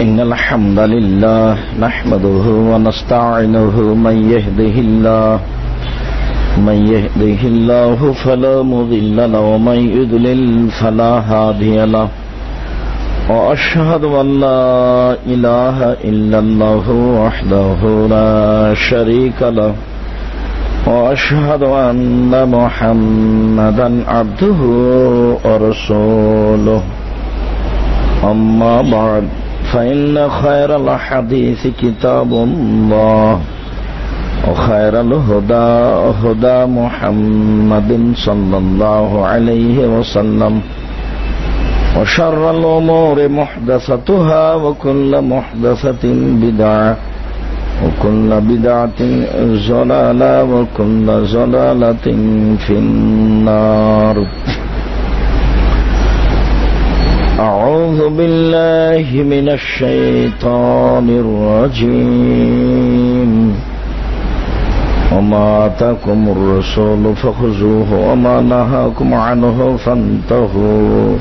إن الحمد لله نحمده ونستعينه من يهده الله من يهده الله فلا مضل له ومن يضلل فلا هادي له وأشهد أن لا إله إلا الله وحده لا شريك له وأشهد أن محمدا عبده ورسوله أما بعد فإن خير الحديث كتاب الله وخير الهدى هدى محمد صلى الله عليه وسلم. وشر الأمور محدثتها وكل محدثة بدعة وكل بدعة زلالة وكل زلالة في النار. أعوذ بالله من الشيطان الرجيم. وما آتاكم الرسول فخذوه وما نهاكم عنه فانتهوا.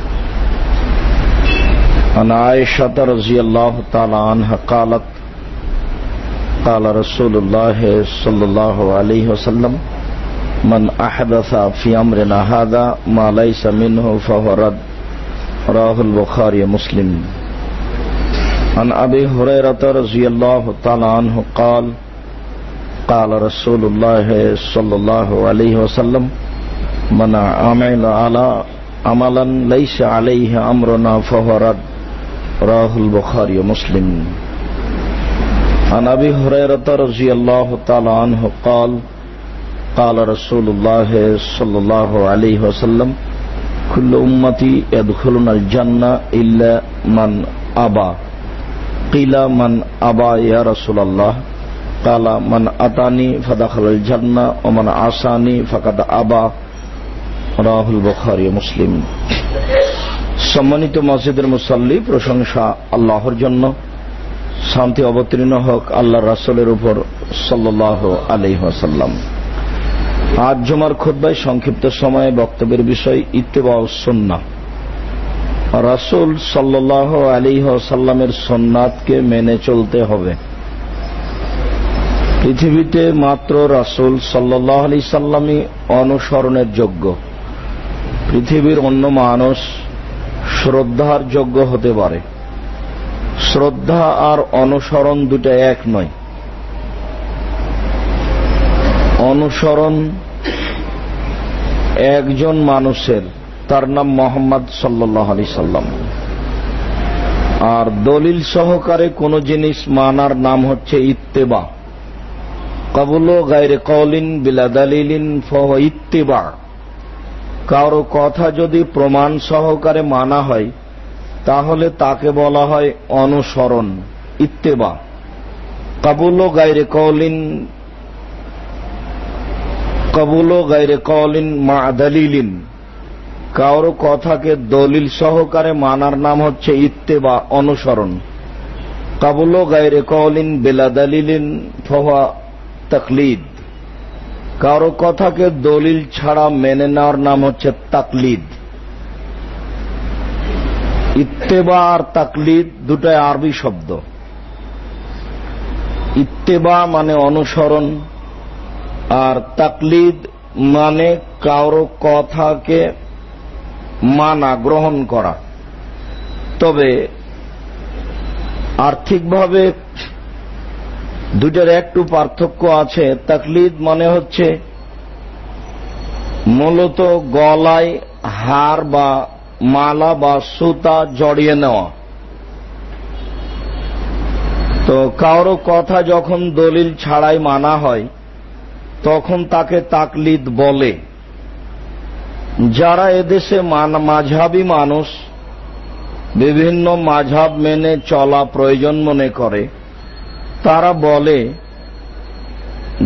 عن عائشة رضي الله تعالى عنها قالت، قال رسول الله صلى الله عليه وسلم، من أحدث في أمرنا هذا ما ليس منه فهو رد. راہ البخاری مسلم. عن ابی حریرت رضی اللہ تعالی عنہ قال قال رسول اللہ صلی اللہ علیہ وسلم، من عمل على عملا ليس عليه امرنا فهو رد. راہ البخاری مسلم. عن ابی حریرت رضی اللہ تعالی عنہ قال قال رسول اللہ صلی اللہ علیہ وسلم কুল্ল উম্মতি এদখলুনাল জান্না ইল্লা মান আবা কিলা মান আবা ইয়া রাসূলুল্লাহ কালা মান আতানি ফাদাখালাল জান্না ও মান আসানি ফাকাদ আবা রাহুল বুখারী মুসলিম সম্মানিত মসজিদের মুসল্লি, প্রশংসা আল্লাহর জন্য। শান্তি অবতীর্ণ হোক আল্লাহ রাসুলের উপর সাল্লাহ আলহ আজ জমার খোদ্ায় সংক্ষিপ্ত সময়ে বক্তব্যের বিষয় ইত্তেবা সন্না রাসুল সাল্লাহ আলিহাসাল্লামের সন্ন্যাতকে মেনে চলতে হবে। পৃথিবীতে মাত্র রাসুল সাল্লাহ আলি সাল্লামই অনুসরণের যোগ্য। পৃথিবীর অন্য মানুষ শ্রদ্ধার যোগ্য হতে পারে। শ্রদ্ধা আর অনুসরণ দুটা এক নয়। অনুসরণ একজন মানুষের, তার নাম মোহাম্মদ সাল্লাহ আলি সাল্লাম। আর দলিল সহকারে কোন জিনিস মানার নাম হচ্ছে ইত্তেবা। কবুল গাইরে কলিন বিলাদালিলিন ফহ ইত্তেবা। কারও কথা যদি প্রমাণ সহকারে মানা হয়, তাহলে তাকে বলা হয় অনুসরণ, ইত্তেবা। কাবুল গাইরে কলিন কবুল গাইরে কলিন মা দলিলিন। কারও কথাকে দলিল সহকারে মানার নাম হচ্ছে ইত্তেবা, অনুসরণ। কাবুল গাইরে কলিন বেলা দলিলিন ফহা তকলিদ। কারও কথাকে দলিল ছাড়া মেনে নেওয়ার নাম হচ্ছে তাকলিদ। ইত্তেবা আর তাকলিদ দুটাই আরবি শব্দ। ইত্তেবা মানে অনুসরণ আর তাকলিদ মানে কারও কথাকে মানা, গ্রহণ করা। তবে আর্থিকভাবে দুটার একটু পার্থক্য আছে। তাকলিদ মানে হচ্ছে মূলত গলায় হার বা মালা বা সুতা জড়িয়ে নেওয়া। তো কারও কথা যখন দলিল ছাড়াই মানা হয় তখন তাকে তাকলিদ বলে। যারা এদেশে মাঝাবি মানুষ, বিভিন্ন মাঝাব মেনে চলা প্রয়োজন মনে করে, তারা বলে,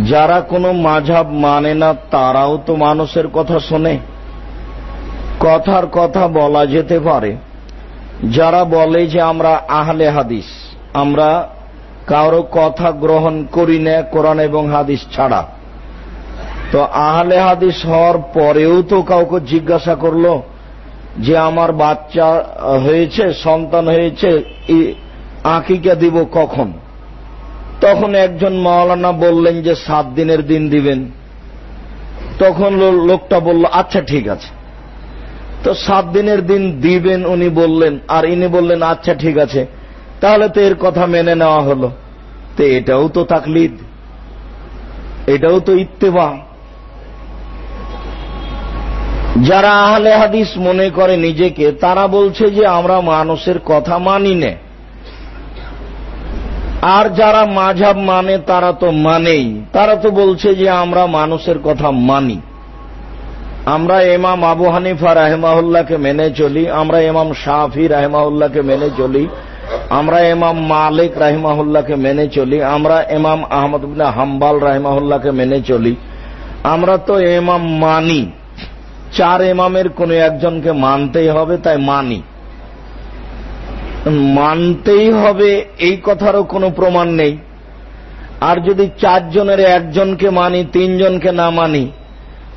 যারা কোনো মাঝাব মানে না তারাও তো মানুষের কথা শোনে। কথার কথা বলা যেতে পারে। যারা বলে যে আমরা আহলে হাদিস, আমরা কারও কথা গ্রহণ করি না কোরআন এবং হাদিস ছাড়া। তো আহলে হাদিস হওয়ার পরেও তো কাউকে জিজ্ঞাসা করল যে আমার বাচ্চা হয়েছে, সন্তান হয়েছে আকিকা দিব কখন? তখন একজন মাওলানা বললেন যে সাত দিনের দিন দিবেন। তখন লোকটা বলল আচ্ছা ঠিক আছে। তো সাত দিনের দিন দিবেন, উনি বললেন, আর ইনি বললেন আচ্ছা ঠিক আছে। তাহলে তো এর কথা মেনে নেওয়া হলো। তো এটাও তো তাকলিদ। এটাও তো ইত্তেবা। যারা আহলে হাদিস মনে করে নিজেকে, তারা বলছে যে আমরা মানুষের কথা মানি নে। আর যারা মাঝাব মানে তারা তো মানেই। তারা তো বলছে যে আমরা মানুষের কথা মানি। আমরা এমাম আবু হানিফা রাহেমাহুল্লাহকে মেনে চলি, আমরা এমাম শাহি রাহেমাহুল্লাহকে মেনে চলি, আমরা এমাম মালিক রাহিমাহুল্লাহকে মেনে চলি, আমরা এমাম আহমদ হাম্বাল রাহিমাহুল্লাহকে মেনে চলি। আমরা তো এমাম মানি। চার এমামের কোন একজনকে মানতেই হবে, তাই মানি। মানতেই হবে, এই কথারও কোনো প্রমাণ নেই। আর যদি চারজনের একজনকে মানি, তিনজনকে না মানি,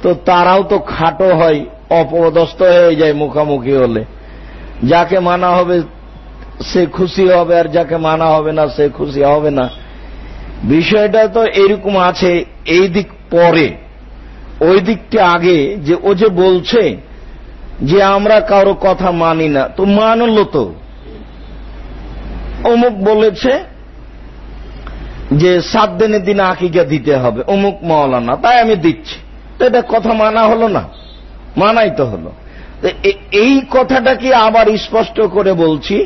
তো তারাও তো খাটো হয়, অপদস্থ হয়ে যায় মুখামুখি হলে। যাকে মানা হবে, সে খুশি হবে, আর যাকে মানা হবে না, সে খুশি হবে না। বিষয়টা তো এরকম আছে, এই দিক পরে। ওই দিকটা আগে যে ও যে বলছে যে আমরা কারও কথা মানি না, তো মানল তো। অমুক বলেছে যে সাত দিনের দিন আকিকা দিতে হবে, অমুক মৌলানা তাই আমি দিচ্ছি। তো এটা কথা মানা হলো না, মানাই তো হলো। এই কথাটা কি আবার স্পষ্ট করে বলছি,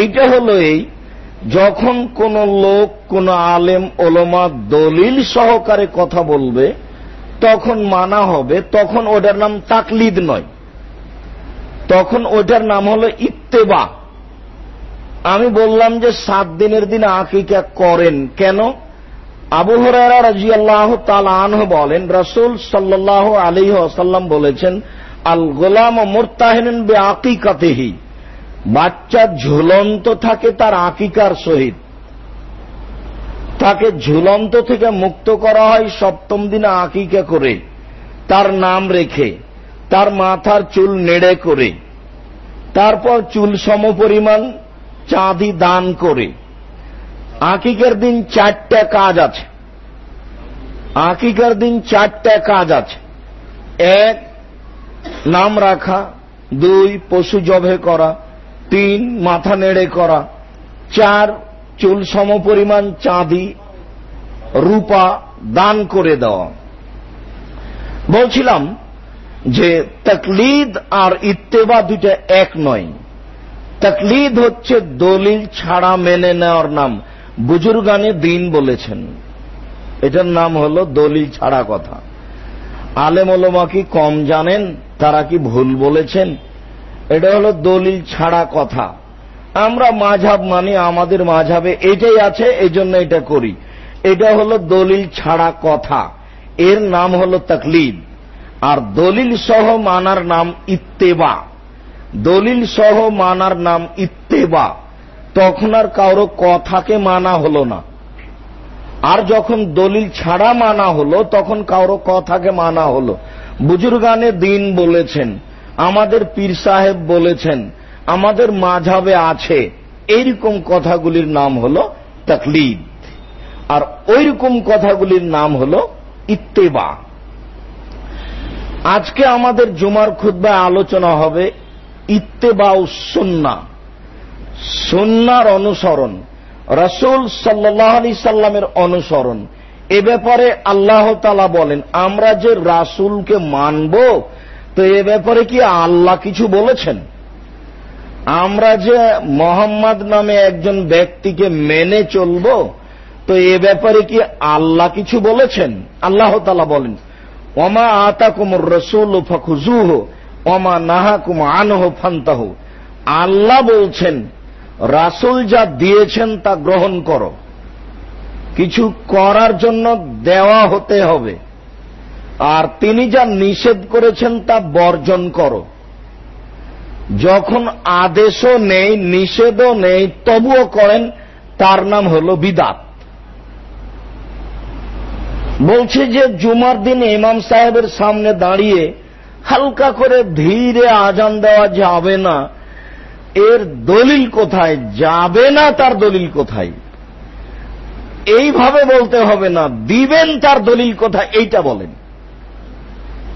এইটা হলো এই, যখন কোন লোক, কোন আলেম, ওলমা, দলিল সহকারে কথা বলবে তখন মানা হবে, তখন ওটার নাম তাকলিদ নয়। তখন ওটার নাম হলো ইত্তেবা। আমি বললাম যে সাত দিনের দিন আকিকা করেন। কেন? আবু হরারা রাজি আল্লাহ তালাহ বলেন, রসুল সাল্লাহ আলী আসাল্লাম বলেছেন, আল গোলাম মোরতাহেন বে আকিকাতেহি বাচ্চা ঝুলন্ত থাকে তার আকিকার সহিত। তাকে ঝুলন্ত থেকে মুক্ত করা হয় সপ্তম দিনে আকিকা করে, তার নাম রেখে, তার মাথার চুল নেড়ে করে, তারপর চুল সমপরিমাণ চাঁদি দান করে। আকিকের দিন চারটা কাজ আছে। আকিকার দিন চারটা কাজ আছে। এক, নাম রাখা। দুই, পশু জবে করা। তিন, মাথা নেড়ে করা। চার চুল সমপরিমাণ চাঁদি, রূপা দান করে দেওয়া। বলছিলাম যে তকলিদ আর ইত্তেবা দুটা এক নয়। তকলিদ হচ্ছে দলিল ছাড়া মেনে নেওয়ার নাম। বুজুর্গানে দিন বলেছেন। এটার নাম হল দলিল ছাড়া কথা। আলেম ওলমা কি কম জানেন? তারা কি ভুল বলেছেন? এটা হলো দলিল ছাড়া কথা। আমরা মাঝাব মানি, আমাদের মাঝাবে এটাই আছে এই জন্য এটা করি। এটা হলো দলিল ছাড়া কথা। এর নাম হলো তকলিদ। আর দলিল সহ মানার নাম ইত্তেবা। দলিল সহ মানার নাম ইত্তেবা। তখন আর কারও কথাকে মানা হল না। আর যখন দলিল ছাড়া মানা হলো, তখন কারও কথাকে মানা হলো। বুজুর্গানে দিন বলেছেন, আমাদের পীর সাহেব বলেছেন আমাদের মাঝাবে আছে। এইরকম কথাগুলির নাম হল তকলিদ। আর ওইরকম কথাগুলির নাম হল ইত্তেবা। আজকে আমাদের জুমার খুদ্ায় আলোচনা হবে ইত্তেবা সুন্না। সুন্নার অনুসরণ, রসুল সাল্লাহ আলি সাল্লামের অনুসরণ। এ ব্যাপারে আল্লাহ তালা বলেন, আমরা যে রাসুলকে মানব, তো এ ব্যাপারে কি আল্লাহ কিছু বলেছেন? আমরা যে মোহাম্মদ নামে একজন ব্যক্তিকে মেনে চলব, তো এ ব্যাপারে কি আল্লাহ কিছু বলেছেন? আল্লাহ তালা বলেন, ওমা আতা কুমর রসুল ফখুজুহ ওমা নাহা কুম আনহ ফান্তাহ। আল্লাহ বলছেন, রাসুল যা দিয়েছেন তা গ্রহণ করো। কিছু করার জন্য দেওয়া হতে হবে। আর তিনি যা নিষেধ করেছেন তা বর্জন করো। যখন আদেশও নেই, নিষেধও নেই, তবুও করেন, তার নাম হল বিদাত। বলছে যে জুমার দিন ইমাম সাহেবের সামনে দাঁড়িয়ে হালকা করে ধীরে আজান দেওয়া যাবে না। এর দলিল কোথায়? যাবে না তার দলিল কোথায়? এইভাবে বলতে হবে না। দিবেন তার দলিল কোথায়? এইটা বলেন।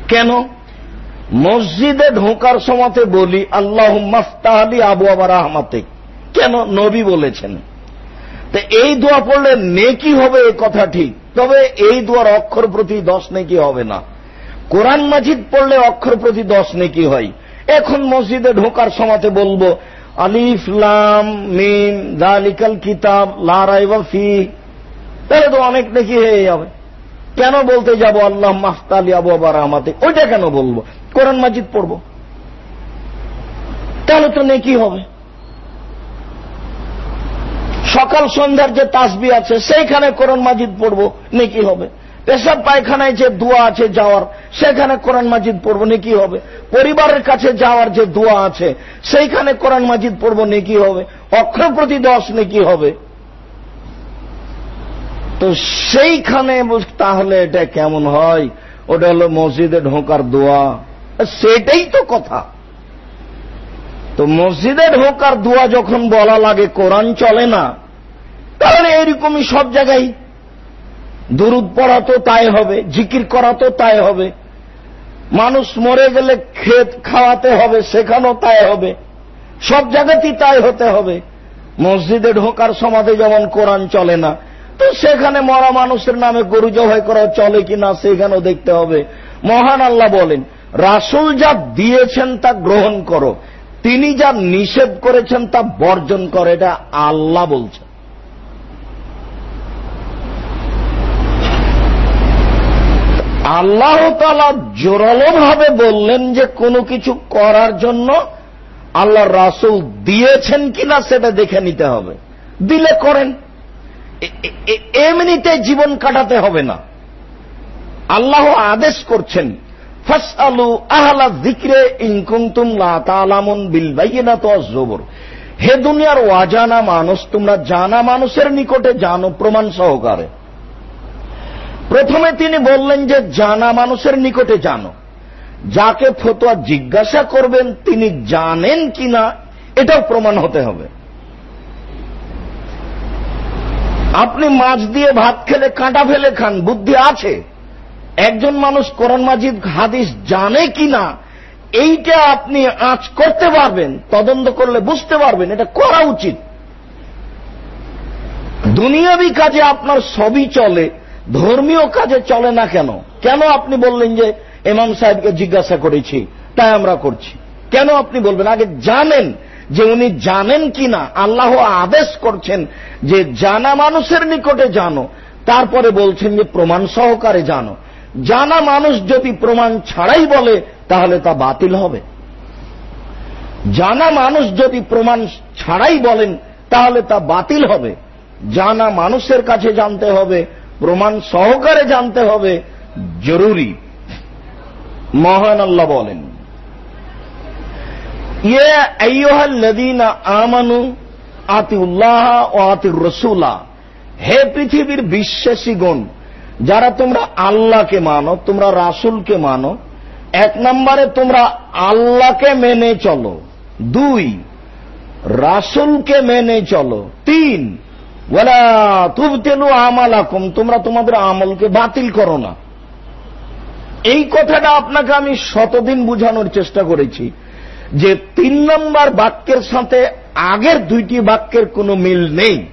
কেন? মসজিদে ঢোকার সময়তে বলি আল্লাহ মাফতাহালি আবু আবার আহমাতে কেন? নবী বলেছেন। তো এই দোয়া পড়লে নেকি হবে এ কথা ঠিক, তবে এই দোয়ার অক্ষর প্রতি দশ নেকি হবে না। কোরআন মাজিদ পড়লে অক্ষর প্রতি দশ নেকি হয়। এখন মসজিদে ঢোকার সময়তে বলব আলিফলাম মিম দালিকাল কিতাব লারাইবা ফি। তাহলে তো অনেক নেকি হয়ে যাবে। কেন বলতে যাব আল্লাহ মাফতালি আবু আবার আমাতে ওইটা কেন বলব? কোরআন মাজিদ পড়ব। তাহলে তো নেকি হবে। সকাল সন্ধ্যার যে তাসবি আছে, সেইখানে কোরআন মাজিদ পড়ব, নেকি হবে। পেশাব পায়খানায় যে দোয়া আছে যাওয়ার সেখানে কোরআন মাজিদ পড়ব, নেকি হবে। পরিবারের কাছে যাওয়ার যে দোয়া আছে, সেইখানে কোরআন মাজিদ পড়ব, নেকি হবে। অক্ষর প্রতি দশ, নেকি হবে। তো সেইখানে তাহলে এটা কেমন হয়? ওটা হলো মসজিদে ঢোকার দোয়া। সেটাই তো কথা। তো মসজিদে ঢোকার দোয়া যখন বলা লাগে, কোরআন চলে না, তাহলে এরকমই সব জায়গায়। দুরুদ পড়া তো তাই হবে, জিকির করা তো তাই হবে। মানুষ মরে গেলে ক্ষেত খাওয়াতে হবে, সেখানেও তাই হবে। সব জায়গাতেই তাই হতে হবে। মসজিদে ঢোকার সমাধে যেমন কোরআন চলে না তো সেখানে মরা মানুষের নামে গরু জবাই করা চলে কিনা সেখানেও দেখতে হবে। মহান আল্লাহ বলেন, রাসুল যা দিয়েছেন তা গ্রহণ করো, তিনি যা নিষেধ করেছেন তা বর্জন করে, এটা আল্লাহ বলছেন। আল্লাহ তালা জোরালো ভাবে বললেন যে কোনো কিছু করার জন্য আল্লাহ রাসুল দিয়েছেন কিনা সেটা দেখে নিতে হবে। দিলে করেন। এমনিতে জীবন কাটাতে হবে না। আল্লাহ আদেশ করছেন ফাসালু আহলা জিক্রে ইনকুন্তুম লাতালামুন বিল বাইনা তো জবর হে দুনিয়ার অজানা মানুষ, তোমরা জানা মানুষের নিকটে জানো প্রমাণ সহকারে। প্রথমে তিনি বললেন যে, জানা মানুষের নিকটে জানো। যাকে ফতোয়া জিজ্ঞাসা করবেন, তিনি জানেন কিনা, এটাও প্রমাণ হতে হবে। আপনি মাছ দিয়ে ভাত খেলে কাঁটা ফেলে খান, বুদ্ধি আছে। একজন মানুষ কোরআন মাজিদ, হাদিস জানে কিনা, এইটা আপনি আঁচ করতে পারবেন, তদন্ত করলে বুঝতে পারবেন, এটা করা উচিত। দুনিয়াবি কাজে আপনার সবই চলে, ধর্মীয় কাজে চলে না কেন? কেন আপনি বললেন যে এমাম সাহেবকে জিজ্ঞাসা করেছি, তাই আমরা করছি? কেন আপনি বলবেন? আগে জানেন যে উনি জানেন কিনা, আল্লাহ আদেশ করছেন যে জানা মানুষের নিকটে জানো, তারপরে বলছেন যে প্রমাণ সহকারে জানো। জানা মানুষ যদি প্রমাণ ছাড়াই বলে, তাহলে তা বাতিল হবে। জানা মানুষ যদি প্রমাণ ছাড়াই বলেন, তাহলে তা বাতিল হবে। জানা মানুষের কাছে জানতে হবে, প্রমাণ সহকারে জানতে হবে, জরুরি। মহান আল্লাহ বলেন। আমানু আতিউল্লাহ ও আতির রসুলা হে পৃথিবীর বিশ্বাসীগণ, যারা তোমরা আল্লাহকে মানো, তোমরা রাসুলকে মানো, এক নম্বরে তোমরা আল্লাহকে মেনে চলো। দুই, রাসুলকে মেনে চলো। তিন ওলা তুবতেলু আমালাকুম, তোমরা তোমাদের আমলকে বাতিল করো না। এই কথাটা আপনাকে আমি শতদিন বুঝানোর চেষ্টা করেছি। যে তিন নম্বর বাক্যের সাথে আগের দুইটি বাক্যের কোনো মিল নেই।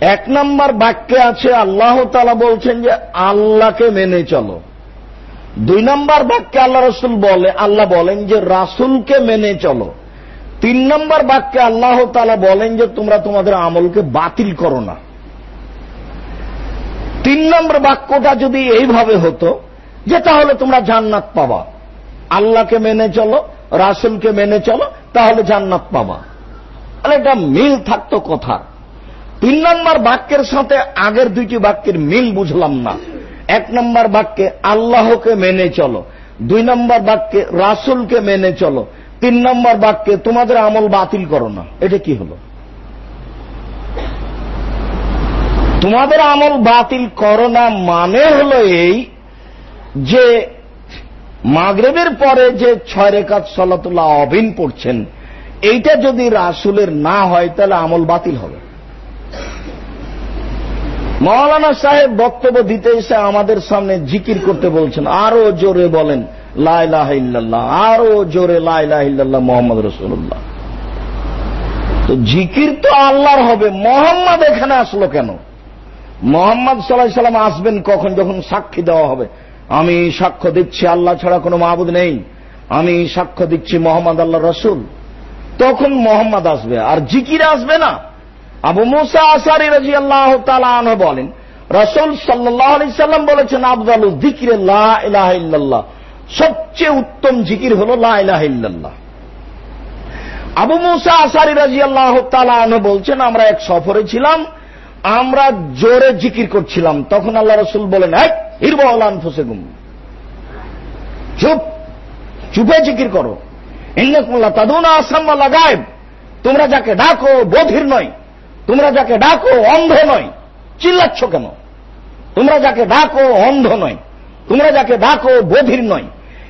এক নম্বর বাক্যে আছে, আল্লাহ তালা বলছেন যে, আল্লাহকে মেনে চলো। দুই নম্বর বাক্যে আল্লাহ রসুল বলে, আল্লাহ বলেন যে, রাসুলকে মেনে চলো। তিন নম্বর বাক্যে আল্লাহ তালা বলেন যে, তোমরা তোমাদের আমলকে বাতিল করো না। তিন নম্বর বাক্যটা যদি এইভাবে হতো, যে তাহলে তোমরা জান্নাত পাবা। আল্লাহকে মেনে চলো রাসুলকে মেনে চলো, তাহলে জান্নাত পাবা। তাহলে এটা মিল থাকতো কথা তিন নম্বর বাক্যের সাথে আগের দুইটি বাক্যের মিল বুঝলাম না। এক নম্বর বাক্যে আল্লাহকে মেনে চলো, দুই নম্বর বাক্যে রাসুলকে মেনে চলো, তিন নম্বর বাক্যে তোমাদের আমল বাতিল করো না। এটা কি হলো? তোমাদের আমল বাতিল করো না মানে হলো এই যে মাগরেবের পরে যে ছয় রেখাত সলাতুল্লাহ অবিন পড়ছেন, এইটা যদি রাসুলের না হয়, তাহলে আমল বাতিল হবে। মৌলানা সাহেব বক্তব্য দিতে এসে আমাদের সামনে জিকির করতে বলছেন, আরও জোরে বলেন লাইলাহ আরও জোরে লাইলাহ মোহাম্মদ রসুল্লাহ তো জিকির তো আল্লাহর হবে, মোহাম্মদ এখানে আসলো কেন? মোহাম্মদ সাল্লাহ সাল্লাম আসবেন কখন? যখন সাক্ষী দেওয়া হবে। আমি সাক্ষ্য দিচ্ছি আল্লাহ ছাড়া কোনো মাহবুদ নেই। আমি সাক্ষ্য দিচ্ছি মোহাম্মদ আল্লাহ রসুল। তখন মোহাম্মদ আসবে, আর জিকির আসবে না। আবু মুসা আসারি রাজি আল্লাহ তালান বলেন, রসুল সাল্লাহ আলি সাল্লাম বলেছেন আবদাল জিকির ইল্লাল্লাহ। সবচেয়ে উত্তম জিকির হল লাহ আবু মুসা আসারি রাজি আল্লাহ তালান বলছেন, আমরা এক সফরে ছিলাম আমরা জোরে জিকির করছিলাম, তখন আল্লাহ রসুল বলেন এক হিরবান ফুসেগুম চুপ, চুপে জিকির করো। ইন্নকুল্লাহ তাদুনা আসাম্মা গায়েব। তোমরা যাকে ডাকো, বধির নয়। তোমরা যাকে ডাকো, অন্ধ নয়। চিল্লাচ্ছ কেন? তোমরা যাকে ডাকো, অন্ধ নয়। তোমরা যাকে ডাকো, বধির নয়।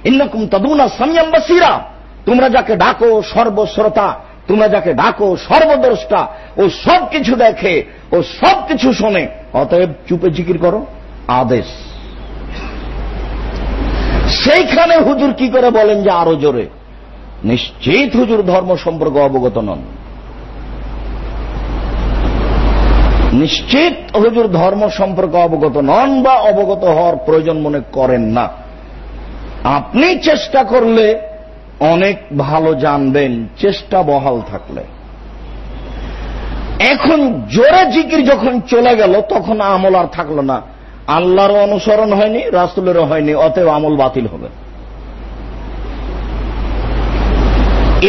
ইন্নকুম তদুনা সামিয়াম বাসিরা। তোমরা যাকে ডাকো, সর্বশ্রোতা। তোমরা যাকে ডাকো সর্বদ্রষ্টা, ও সব কিছু দেখে, ও সব কিছু শোনে। অতএব চুপে জিকির করো। আদেশ। সেইখানে হুজুর কি করে বলেন যে আরও জোরে? নিশ্চিত হুজুর ধর্ম সম্পর্কে অবগত নন। নিশ্চিত হুজুর ধর্ম সম্পর্কে অবগত নন বা অবগত হওয়ার প্রয়োজন মনে করেন না। আপনি চেষ্টা করলে অনেক ভালো জানবেন, চেষ্টা বহাল থাকলে। এখন জোরে জিকির যখন চলে গেল, তখন আমল আর থাকল না। আল্লাহরও অনুসরণ হয়নি, রাসুলেরও হয়নি, অতএব আমল বাতিল হবে।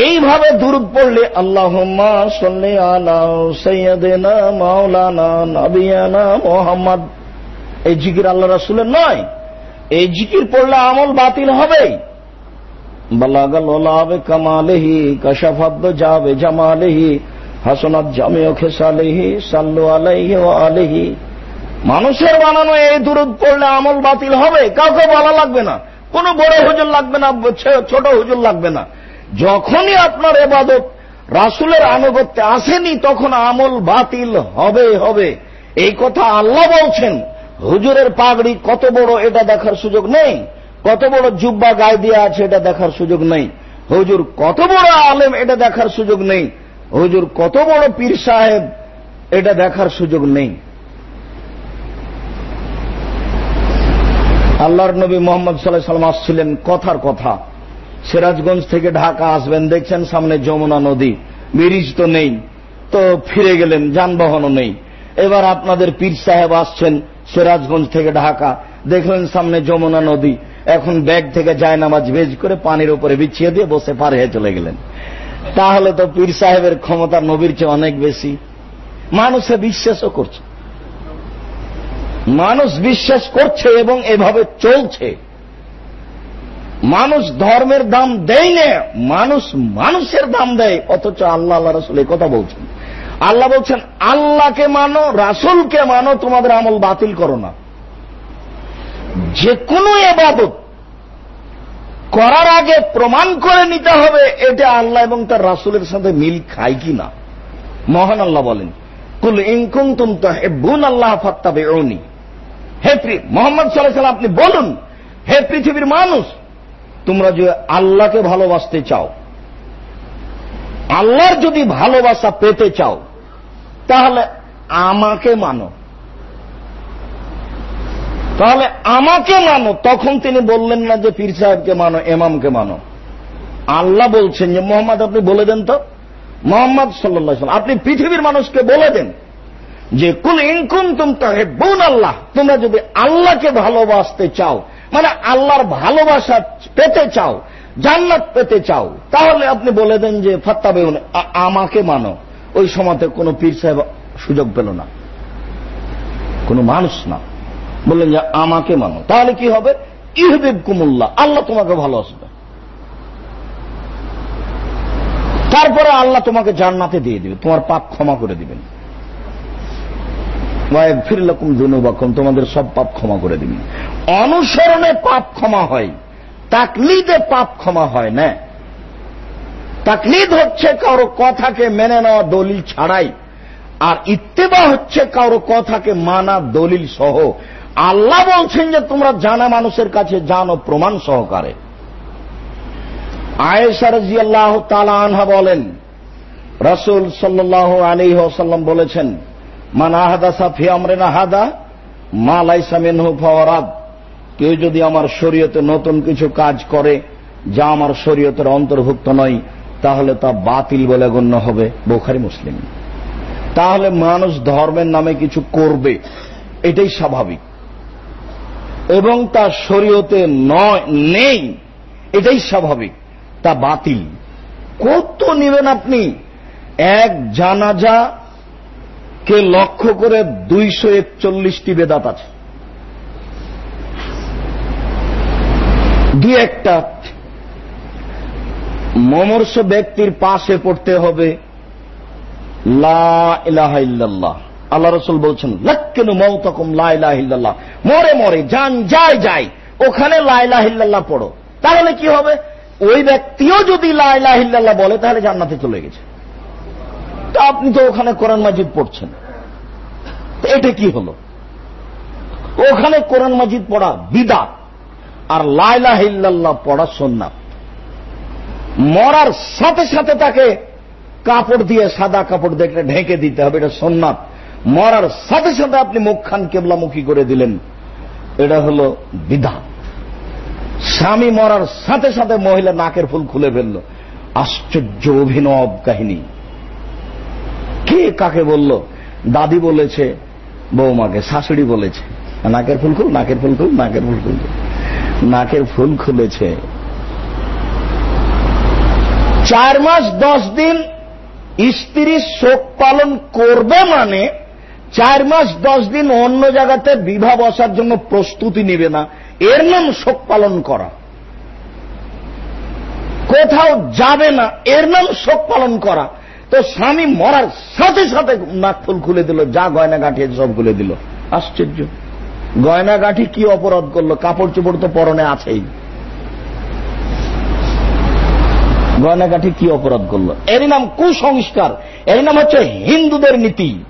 এইভাবে দূর পড়লে আল্লাহ সৈয়দেনা মাওলানা নবিয়ানা মোহাম্মদ। এই জিকির আল্লাহ রাসুলের নয়, এই জিকির পড়লে আমল বাতিল হবে বালাগাল ওলাবে কামালেহি কশাফাব্দ যাবে জামালেহি হাসনাত জামিও খেসালেহি সাল্লু আলাইহি ও আলেহি মানুষের বানানো এই দূরত পড়লে আমল বাতিল হবে, কাউকে বলা লাগবে না। কোনো বড় হুজুর লাগবে না ছোট হুজুর লাগবে না। যখনই আপনার এবাদত রাসুলের আনুগত্যে আসেনি, তখন আমল বাতিল হবে হবে। এই কথা আল্লাহ বলছেন। হুজুরের পাগড়ি কত বড়, এটা দেখার সুযোগ নেই। কত বড় জুব্বা গায়ে দিয়ে আছে এটা দেখার সুযোগ নেই। হুজুর, কত বড় আলেম এটা দেখার সুযোগ নেই। হুজুর, কত বড় পীর সাহেব এটা দেখার সুযোগ নেই। আল্লাহর নবী মোহাম্মদ সাল্লাহ সাল্লাম আসছিলেন কথার কথা। সিরাজগঞ্জ থেকে ঢাকা আসবেন, দেখছেন সামনে যমুনা নদী, ব্রিজ তো নেই, তো ফিরে গেলেন, যানবাহনও নেই। এবার আপনাদের পীর সাহেব আসছেন সিরাজগঞ্জ থেকে ঢাকা। দেখলেন সামনে যমুনা নদী। এখন ব্যাগ থেকে যায় নামাজ ভেজ করে পানির উপরে বিছিয়ে দিয়ে বসে পার হয়ে চলে গেলেন। তাহলে তো পীর সাহেবের ক্ষমতা নবীর চেয়ে অনেক বেশি। মানুষে বিশ্বাসও করছে। মানুষ বিশ্বাস করছে এবং এভাবে চলছে। মানুষ ধর্মের দাম দেয় না, মানুষ মানুষের দাম দেয়। অথচ আল্লাহ আল্লাহ রাসুল এই কথা বলছেন। আল্লাহ বলছেন, আল্লাহকে মানো, রাসুলকে মানো, তোমাদের আমল বাতিল করো না। যে কোনো এবাদত করার আগে প্রমাণ করে নিতে হবে এটা আল্লাহ এবং তার রাসুলের সাথে মিল খায় কি না মহান আল্লাহ বলেন, কুল ইনকুম তুম তো হেবুন আল্লাহ ফাত্তাবে অনি হে মোহাম্মদ সাল্লাহ আপনি বলুন, হে পৃথিবীর মানুষ, তোমরা যে আল্লাহকে ভালোবাসতে চাও, আল্লাহর যদি ভালোবাসা পেতে চাও, তাহলে আমাকে মানো। তাহলে আমাকে মানো, তখন তিনি বললেন না যে পীর সাহেবকে মানো, এমামকে মানো। আল্লাহ বলছেন যে, মোহাম্মদ, আপনি বলে দেন তো। মোহাম্মদ সাল্লাহ আপনি পৃথিবীর মানুষকে বলে দেন যে, কুল ইনকুম তুম বোন আল্লাহ, তোমরা যদি আল্লাহকে ভালোবাসতে চাও মানে আল্লাহর ভালোবাসা পেতে চাও, জান্নাত পেতে চাও, তাহলে আপনি বলে দেন যে ফত্তা বেউন আমাকে মানো। ওই সময়তে কোনো পীর সাহেব সুযোগ পেল না। কোন মানুষ না। বললেন যে আমাকে মানো। তাহলে কি হবে? ইহবিব কুমুল্লাহ আল্লাহ তোমাকে ভালোবাসবে। তারপরে আল্লাহ তোমাকে জান্নাতে দিয়ে দিবে, তোমার পাপ ক্ষমা করে দিবেন। ফিরলকুম দুনুবাকুম তোমাদের সব পাপ ক্ষমা করে দিবেন। অনুসরণে পাপ ক্ষমা হয়, তাকলিদে পাপ ক্ষমা হয় না। তাকলিদ হচ্ছে কারও কথাকে মেনে নেওয়া দলিল ছাড়াই, আর ইত্তেবা হচ্ছে কারও কথাকে মানা দলিল সহ। আল্লাহ বলছেন যে তোমরা জানা মানুষের কাছে জানো প্রমাণ সহকারে। আয়েশা রাজিয়াল্লাহ তালা আনহা বলেন, রসুল সাল্লাহ আলী ওসাল্লাম বলেছেন, মান আহাদা সাফি আমরেনা হাদা মা লাইসা মেনহু ফাওয়ারাদ কেউ যদি আমার শরীয়তে নতুন কিছু কাজ করে, যা আমার শরীয়তের অন্তর্ভুক্ত নয়, তাহলে তা বাতিল বলে গণ্য হবে বোখারি মুসলিম। তাহলে মানুষ ধর্মের নামে কিছু করবে, এটাই স্বাভাবিক। এবং তার শরীয়তে নয়, নেই। এটাই স্বাভাবিক। তা বাতিল। কত নেবেন আপনি? এক জানাজা কে লক্ষ্য করে দুইশো একচল্লিশটি বেদাত আছে। দু একটা। মমর্ষ ব্যক্তির পাশে পড়তে হবে। লাহ আল্লাহ রসুল বলছেন, লক্কেন মৌতকম লাইলাহিল্লাহ মরে মরে, যান, যায় যায়, ওখানে লাইলাহিল্লাহ পড়ো। তাহলে কি হবে? ওই ব্যক্তিও যদি লাইলাহিল্লাহ বলে, তাহলে জান্নাতে চলে গেছে। তো আপনি তো ওখানে কোরআন মাজিদ পড়ছেন। এটা কি হলো? ওখানে কোরআন মাজিদ পড়া বিদাত, আর লাইলাহিল্লাহ পড়া সন্ন্যাত মরার সাথে সাথে তাকে কাপড় দিয়ে সাদা কাপড় দেখলে ঢেকে দিতে হবে, এটা সোননাথ মরার সাথে সাথে আপনি মুখখান কেবলামুখী করে দিলেন। এটা হল বিধা স্বামী মরার সাথে সাথে মহিলা নাকের ফুল খুলে ফেলল। আশ্চর্য অভিনব কাহিনী। কে কাকে বলল? দাদি বলেছে, বৌমাকে, শাশুড়ি বলেছে, নাকের ফুল খুল, নাকের ফুল খুল, নাকের ফুল খুল। নাকের ফুল খুলেছে। চার মাস দশ দিন স্ত্রী শোক পালন করবে মানে চার মাস, দশ দিন অন্য জায়গাতে বিবাহ বসার জন্য প্রস্তুতি নেবে না। এর নাম শোক পালন করা। কোথাও যাবে না, এর নাম শোক পালন করা। তো স্বামী মরার সাথে সাথে নাক ফুল খুলে দিল, যা গয়না গাঁঠি সব খুলে দিল। আশ্চর্য। গয়না গাঁঠি কি অপরাধ করল? কাপড় চোপড় তো পরনে আছেই। গয়নাকাঠি কি অপরাধ করল? এর নাম কুসংস্কার। এর নাম হচ্ছে হিন্দুদের নীতি।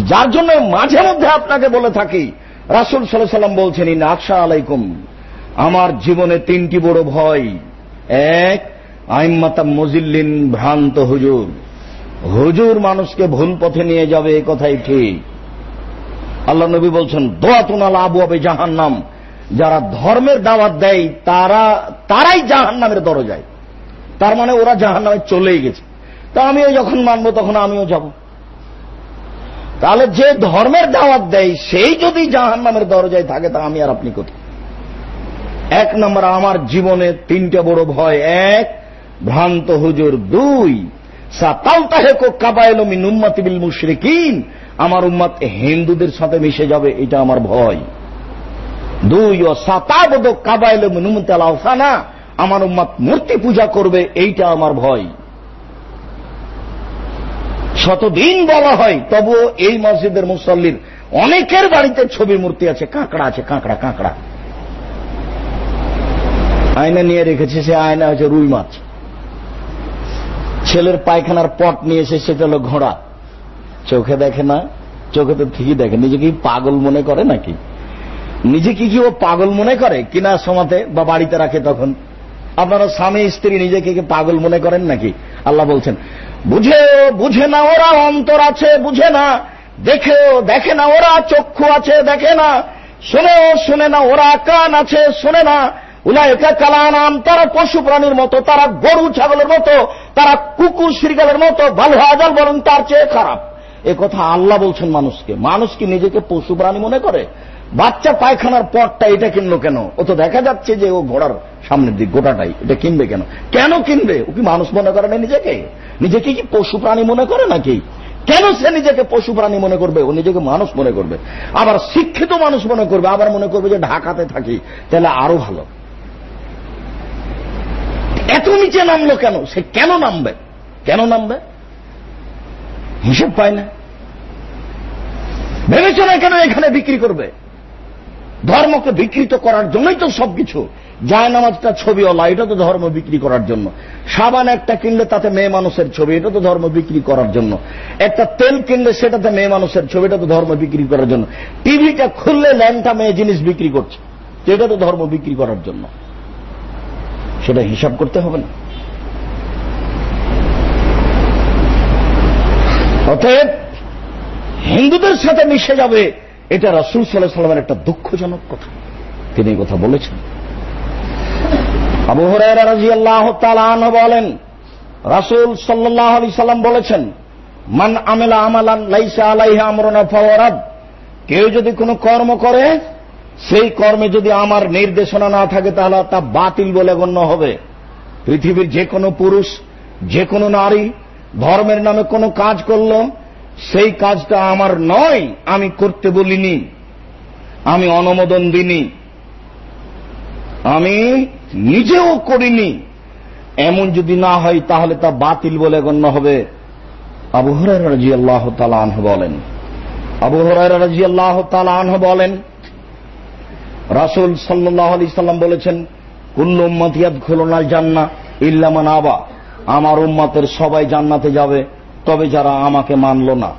যার জন্য মাঝে মধ্যে আপনাকে বলে থাকি, রাসুল সাল্লাম বলছেন ইন আকশা আলাইকুম, আমার জীবনে তিনটি বড় ভয়। এক আইম্মাতা মজিল্লিন, ভ্রান্ত হুজুর। হুজুর মানুষকে ভুল পথে নিয়ে যাবে, এ কথাই ঠিক। আল্লাহ নবী বলছেন দোয়াতুনাল আবু আবে জাহান নাম যারা ধর্মের দাওয়াত দেয়, তারা, তারাই জাহান নামের দরজায়। তার মানে ওরা জাহান নামে চলেই গেছে। তা আমিও যখন মানবো, তখন আমিও যাব। তাহলে যে ধর্মের দাওয়াত দেয়, সেই যদি জাহান নামের দরজায় থাকে, তা আমি আর আপনি কোথায়? এক নম্বর, আমার জীবনে তিনটা বড় ভয়। এক, ভ্রান্ত হুজুর। দুই আমার উম্মাত হিন্দুদের সাথে মিশে যাবে, এটা আমার ভয়। দুই, ও সাতাবদ আওসানা। আমার উম্মাত মূর্তি পূজা করবে, এইটা আমার ভয়। শতদিন বলা হয়, তবুও এই মসজিদের মুসল্লির অনেকের বাড়িতে ছবি মূর্তি আছে, কাঁকড়া আছে, কাঁকড়া কাঁকড়া। আয়না নিয়ে রেখেছে, সে আয়না হচ্ছে রুই মাছ। ছেলের পায়খানার পট নিয়ে এসে, সেটা হলো ঘোড়া। চোখে দেখে না, চোখে তো ঠিকই দেখে। নিজেকে পাগল মনে করে নাকি? নিজেকে কি ও পাগল মনে করে? কিনা সমাতে বা বাড়িতে রাখে তখন? আপনারা স্বামী, স্ত্রী নিজেকে পাগল মনে করেন নাকি? আল্লাহ বলছেন বুঝে বুঝে না ওরা অন্তর আছে, বুঝে না। দেখেও দেখে না ওরা, চক্ষু আছে, দেখে না। শুনেও শুনে না ওরা, কান আছে, শুনে না। উলায়কা কালানাম তারা পশু প্রাণীর মতো, তারা গরু ছাগলের মতো, তারা কুকুর শ্রীগালের মতো, ভালো হাজার বরং তার চেয়ে খারাপ। এ কথা আল্লাহ বলছেন মানুষকে। মানুষ কি নিজেকে পশু প্রাণী মনে করে? বাচ্চা পায়খানার পটটা এটা কিনলো কেন? ও তো দেখা যাচ্ছে যে ও ঘোড়ার সামনের দিক গোটাটাই। এটা কিনবে কেন? কেন কিনবে? ও কি মানুষ মনে করে না নিজেকে? নিজেকে কি পশু প্রাণী মনে করে নাকি? কেন সে নিজেকে পশু প্রাণী মনে করবে? ও নিজেকে মানুষ মনে করবে। আবার শিক্ষিত মানুষ মনে করবে, আবার মনে করবে যে ঢাকাতে থাকি, তাহলে আরও ভালো। এত নিচে নামলো কেন? সে কেন নামবে? কেন নামবে? হিসেব পায় না। ভেবেছ না কেন এখানে বিক্রি করবে? ধর্মকে বিকৃত করার জন্যই তো সবকিছু। যায় নামাজটা ছবিওয়ালা এটা তো ধর্ম বিক্রি করার জন্য। সাবান একটা কিনলে তাতে মেয়ে মানুষের ছবি, এটা তো ধর্ম বিক্রি করার জন্য। একটা তেল কিনলে সেটাতে মেয়ে মানুষের ছবি, এটা তো ধর্ম বিক্রি করার জন্য। টিভিটা খুললে ল্যান্ডটা মেয়ে জিনিস বিক্রি করছে এটা তো ধর্ম বিক্রি করার জন্য। সেটা হিসাব করতে হবে না। অতএব হিন্দুদের সাথে মিশে যাবে, এটা রাসুল সাল্লাহ সাল্লামের একটা দুঃখজনক কথা। তিনি কথা বলেছেন। আবু হরাইরা রাজি আল্লাহ বলেন, রাসুল সাল্লাহ আলি সাল্লাম বলেছেন, মান আমেলা আমালান লাইসা আলাইহা আমরনা ফাওয়ারাদ কেউ যদি কোনো কর্ম করে, সেই কর্মে যদি আমার নির্দেশনা না থাকে, তাহলে তা বাতিল বলে গণ্য হবে। পৃথিবীর যে কোনো পুরুষ যে কোনো নারী, ধর্মের নামে কোনো কাজ করল, সেই কাজটা আমার নয়, আমি করতে বলিনি। আমি অনুমোদন দিনি আমি নিজেও করিনি। এমন যদি না হয়, তাহলে তা বাতিল বলে গণ্য হবে। আবু হরাই রাজি আল্লাহ বলেন। আবু হরাই রাজি আল্লাহ বলেন, রাসুল সাল্লাহ আলি সাল্লাম বলেছেন ইল্লামান আবা। আমার উম্মাতের সবাই জান্নাতে যাবে, তবে যারা আমাকে মানল না,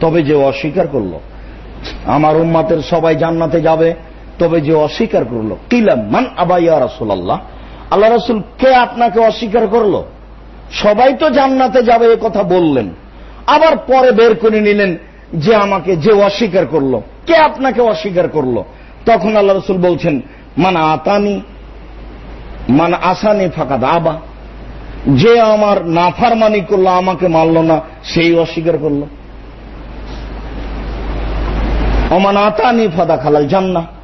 তবে যে অস্বীকার করল। আমার উম্মাতের সবাই জান্নাতে যাবে তবে যে অস্বীকার করল কিলাম মান আবাইয়া রাসুল আল্লাহ রাসুল কে আপনাকে অস্বীকার করল? সবাই তো জান্নাতে যাবে, এ কথা বললেন। আবার পরে বের করে নিলেন যে আমাকে যে অস্বীকার করল। কে আপনাকে অস্বীকার করল? তখন আল্লাহ রসুল বলছেন মানে আতানি মানে আসানি ফাঁকা দাবা যে আমার নাফারমানি করল, আমাকে মারল না, সেই অস্বীকার করল। অমান আতানি ফাদা খালাল জান্না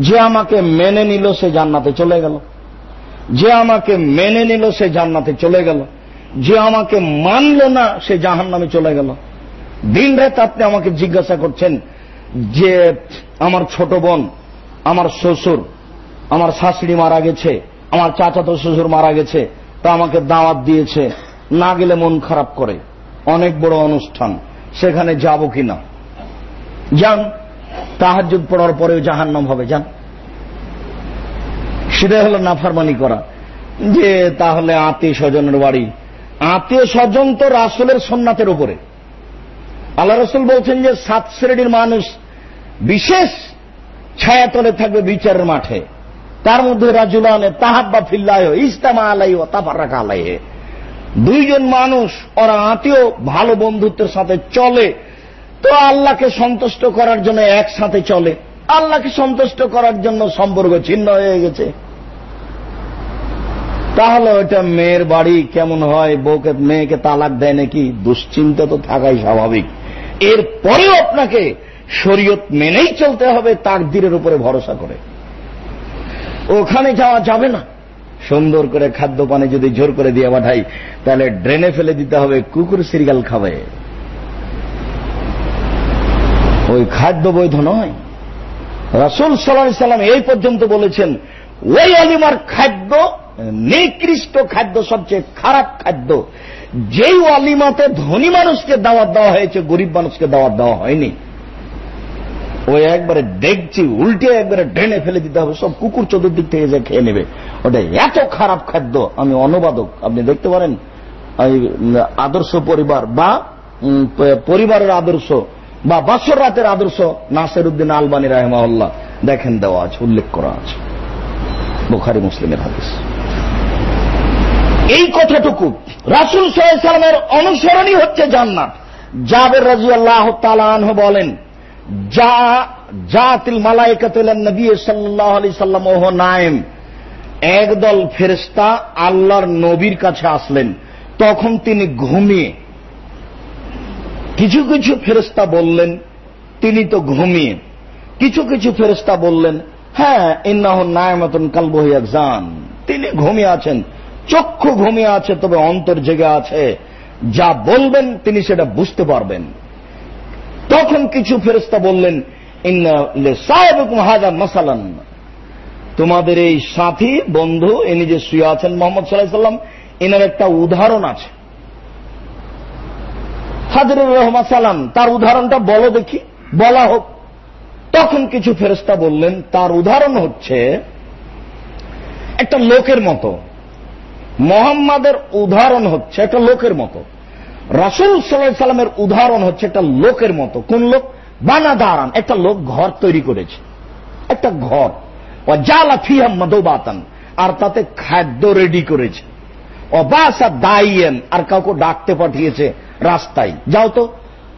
যে আমাকে মেনে নিল সে জান্নাতে চলে গেল। যে আমাকে মেনে নিল সে জান্নাতে চলে গেল। যে আমাকে মানল না সে জাহান নামে চলে গেল। দিন রাত আপনি আমাকে জিজ্ঞাসা করছেন যে, আমার ছোট বোন, আমার শ্বশুর, আমার শাশুড়ি মারা গেছে, আমার চাচাতো শ্বশুর মারা গেছে, তা আমাকে দাওয়াত দিয়েছে, না গেলে মন খারাপ করে। অনেক বড় অনুষ্ঠান, সেখানে যাব কিনা? যান তাহাজুদ পড়ার পরেও জাহান্নাম হবে, যান। সেটাই হল নাফারমানি করা। যে তাহলে আত্মীয় স্বজনের বাড়ি। আত্মীয় স্বজন তো রাসুলের সোননাথের উপরে। আল্লাহ রসুল বলছেন যে সাত শ্রেণির মানুষ বিশেষ ছায়াতলে থাকবে বিচারের মাঠে। তার মধ্যে রাজুলানে তাহাব্বা ফিল্লাহ ইস্তামা আলাই ও তাফারাকা আলাইহে। দুইজন মানুষ, ওরা আত্মীয়, ভালো বন্ধুত্বের সাথে চলে। তো আল্লাহকে সন্তুষ্ট করার জন্য একসাথে চলে। আল্লাহকে সন্তুষ্ট করার জন্য সম্পর্ক ছিন্ন হয়ে গেছে। তাহলে ওইটা মেয়ের বাড়ি কেমন হয়? বউকে, মেয়েকে তালাক দেয় নাকি? দুশ্চিন্তা তো থাকাই স্বাভাবিক। এরপরেও আপনাকে শরীয়ত মেনেই চলতে হবে, তাকদিরের উপরে ভরসা করে। ওখানে যাওয়া যাবে না। সুন্দর করে খাদ্য পানি যদি জোর করে দিয়ে পাঠাই, তাহলে ড্রেনে ফেলে দিতে হবে, কুকুর সিরিয়াল খাবে। ওই খাদ্য বৈধ নয়। রাসুল সাল্লাহ সাল্লাম এই পর্যন্ত বলেছেন, ওই অলিমার খাদ্য, নিকৃষ্ট খাদ্য, সবচেয়ে খারাপ খাদ্য, যেই অলিমাতে ধনী মানুষকে দাওয়াত দেওয়া হয়েছে, গরিব মানুষকে দাওয়াত দেওয়া হয়নি। ওই একবারে দেখছি, উল্টে একবারে ড্রেনে ফেলে দিতে হবে, সব কুকুর চতুর্দিক থেকে যে খেয়ে নেবে। ওটা এত খারাপ খাদ্য, আমি অনুবাদক, আপনি দেখতে পারেন আদর্শ পরিবার বা পরিবারের আদর্শ বা বাসর রাতের আদর্শ নাসের উদ্দিন আলবানী রাহেমাউল্লাহ দেখেন দেওয়া আছে উল্লেখ করা আছে। বোখারি মুসলিমের হাদিস। এই কথাটুকু রাসুল সাল্লামের অনুসরণই হচ্ছে জান্নাত। জাবের রাজি আল্লাহ তালাহ বলেন, যা জাতিল নবী সাল্লাহ আলি সাল্লাম, ওহ নায়েম। একদল ফেরেস্তা আল্লাহর নবীর কাছে আসলেন। তখন তিনি ঘুমিয়ে কিছু কিছু ফেরেস্তা বললেন, তিনি তো ঘুমিয়ে। কিছু কিছু ফেরেস্তা বললেন হ্যাঁ ইন্নাহ নায়মতন কালবহিয়া যান তিনি ঘুমিয়ে আছেন। চক্ষু ঘুমিয়ে আছে, তবে অন্তর জেগে আছে। যা বলবেন, তিনি সেটা বুঝতে পারবেন। তখন কিছু ফেরস্তা বললেন মাসালান। তোমাদের এই সাথী, বন্ধু ইনি যে শুয়ে আছেন মোহাম্মদ সাল্লাহ সাল্লাম এনার একটা উদাহরণ আছে। হাজরুর রহমান সালাম, তার উদাহরণটা বলো দেখি। বলা হোক। তখন কিছু ফেরস্তা বললেন, তার উদাহরণ হচ্ছে, একটা লোকের মতো। মোহাম্মদের উদাহরণ হচ্ছে একটা লোকের মতো। রাসুল সাল্লাহ সাল্লামের উদাহরণ হচ্ছে একটা লোকের মতো। কোন লোক? বানা দাঁড়ান একটা লোক ঘর তৈরি করেছে। একটা ঘর। জালা ফিহাম মদৌবাতান, আর তাতে খাদ্য রেডি করেছে। অবাসা দাইয়েন, আর কাউকে ডাকতে পাঠিয়েছে রাস্তায়। যাও তো,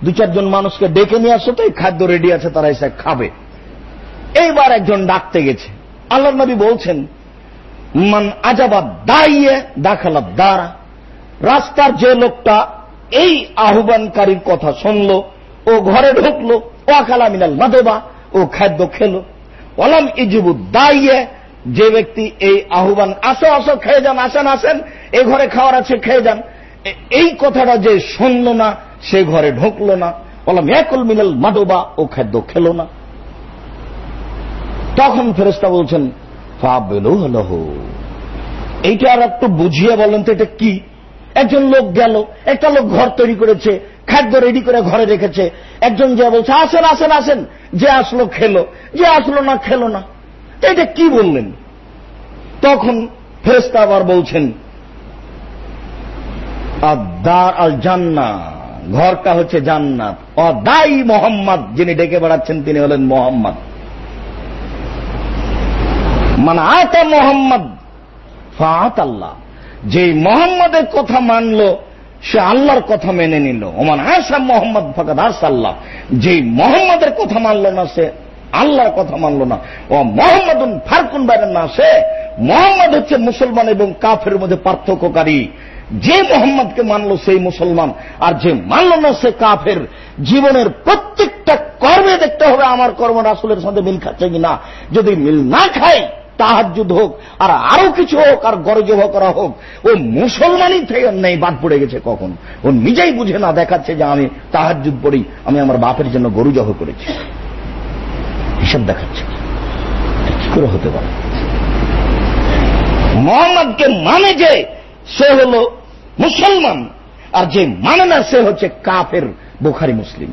দু চারজন মানুষকে ডেকে নিয়ে আসো তো, এই খাদ্য রেডি আছে, তারা এসে খাবে। এইবার একজন ডাকতে গেছে। আল্লাহ নবী বলছেন, মান আজাবাদ দাইয়ে দাখালাত দ্বারা রাস্তার যে লোকটা এই আহ্বানকারীর কথা শুনল, ও ঘরে ঢুকলো ও আকালা মিনাল মাদেবা, ও খাদ্য খেলো। ওলাম ইজিবু দাইয়ে, যে ব্যক্তি এই আহ্বান, আসো আসো, খেয়ে যান, আসেন আসেন। এ ঘরে খাওয়ার আছে, খেয়ে যান। এই কথাটা যে শুনল না, সে ঘরে ঢুকলো না। বললাম, একল মিনাল মাদোবা, ও খাদ্য খেলো না। তখন ফেরেস্তা বলছেন এইটা আর একটু বুঝিয়ে বলেন তো, এটা কি? একজন লোক গেল, একটা লোক ঘর তৈরি করেছে, খাদ্য রেডি করে ঘরে রেখেছে। একজন যে বলছে, আসেন আসেন আসেন। যে আসলো, খেলো। যে আসলো না, খেলো না। এটা কি বললেন? তখন ফেরেস্তা আবার বলছেন দার আল জান্না ঘরটা হচ্ছে জান্নাত। অদাই মোহাম্মদ যিনি ডেকে বেড়াচ্ছেন, তিনি হলেন মোহাম্মদ। মানে আয়তা মোহাম্মদ ফাত আল্লাহ। যে মোহাম্মদের কথা মানল, সে আল্লাহর কথা মেনে নিল। ওমান আয়সা মোহাম্মদ ফাকাদ আল্লাহ যে মোহাম্মদের কথা মানল না সে, আল্লাহর কথা মানল না। ও মোহাম্মদ ফারকুন বাইরেন না সে মোহাম্মদ হচ্ছে মুসলমান এবং কাফের মধ্যে পার্থক্যকারী। যে মোহাম্মদকে মানল সেই মুসলমান, আর যে মানল না সে কাফের, জীবনের প্রত্যেকটা কর্মে দেখতে হবে আমার কর্ম রাসুলের সাথে মিল খাচ্ছে কিনা। যদি মিল না খায় তাহাজুদ হোক, আর আরও কিছু হোক, আর গরজহ করা হোক, ও মুসলমানই থেকে নেই, বাদ পড়ে গেছে কখন। ও নিজেই বুঝে না দেখাচ্ছে যে আমি তাহাজুদ পড়ি, আমি আমার বাপের জন্য গরু জহ করেছি। হিসাব দেখাচ্ছে। কি করে হতে পারে। মোহাম্মদকে মানে যে সে হল মুসলমান। আর যে মানে না, সে হচ্ছে কাফের বোখারি মুসলিম।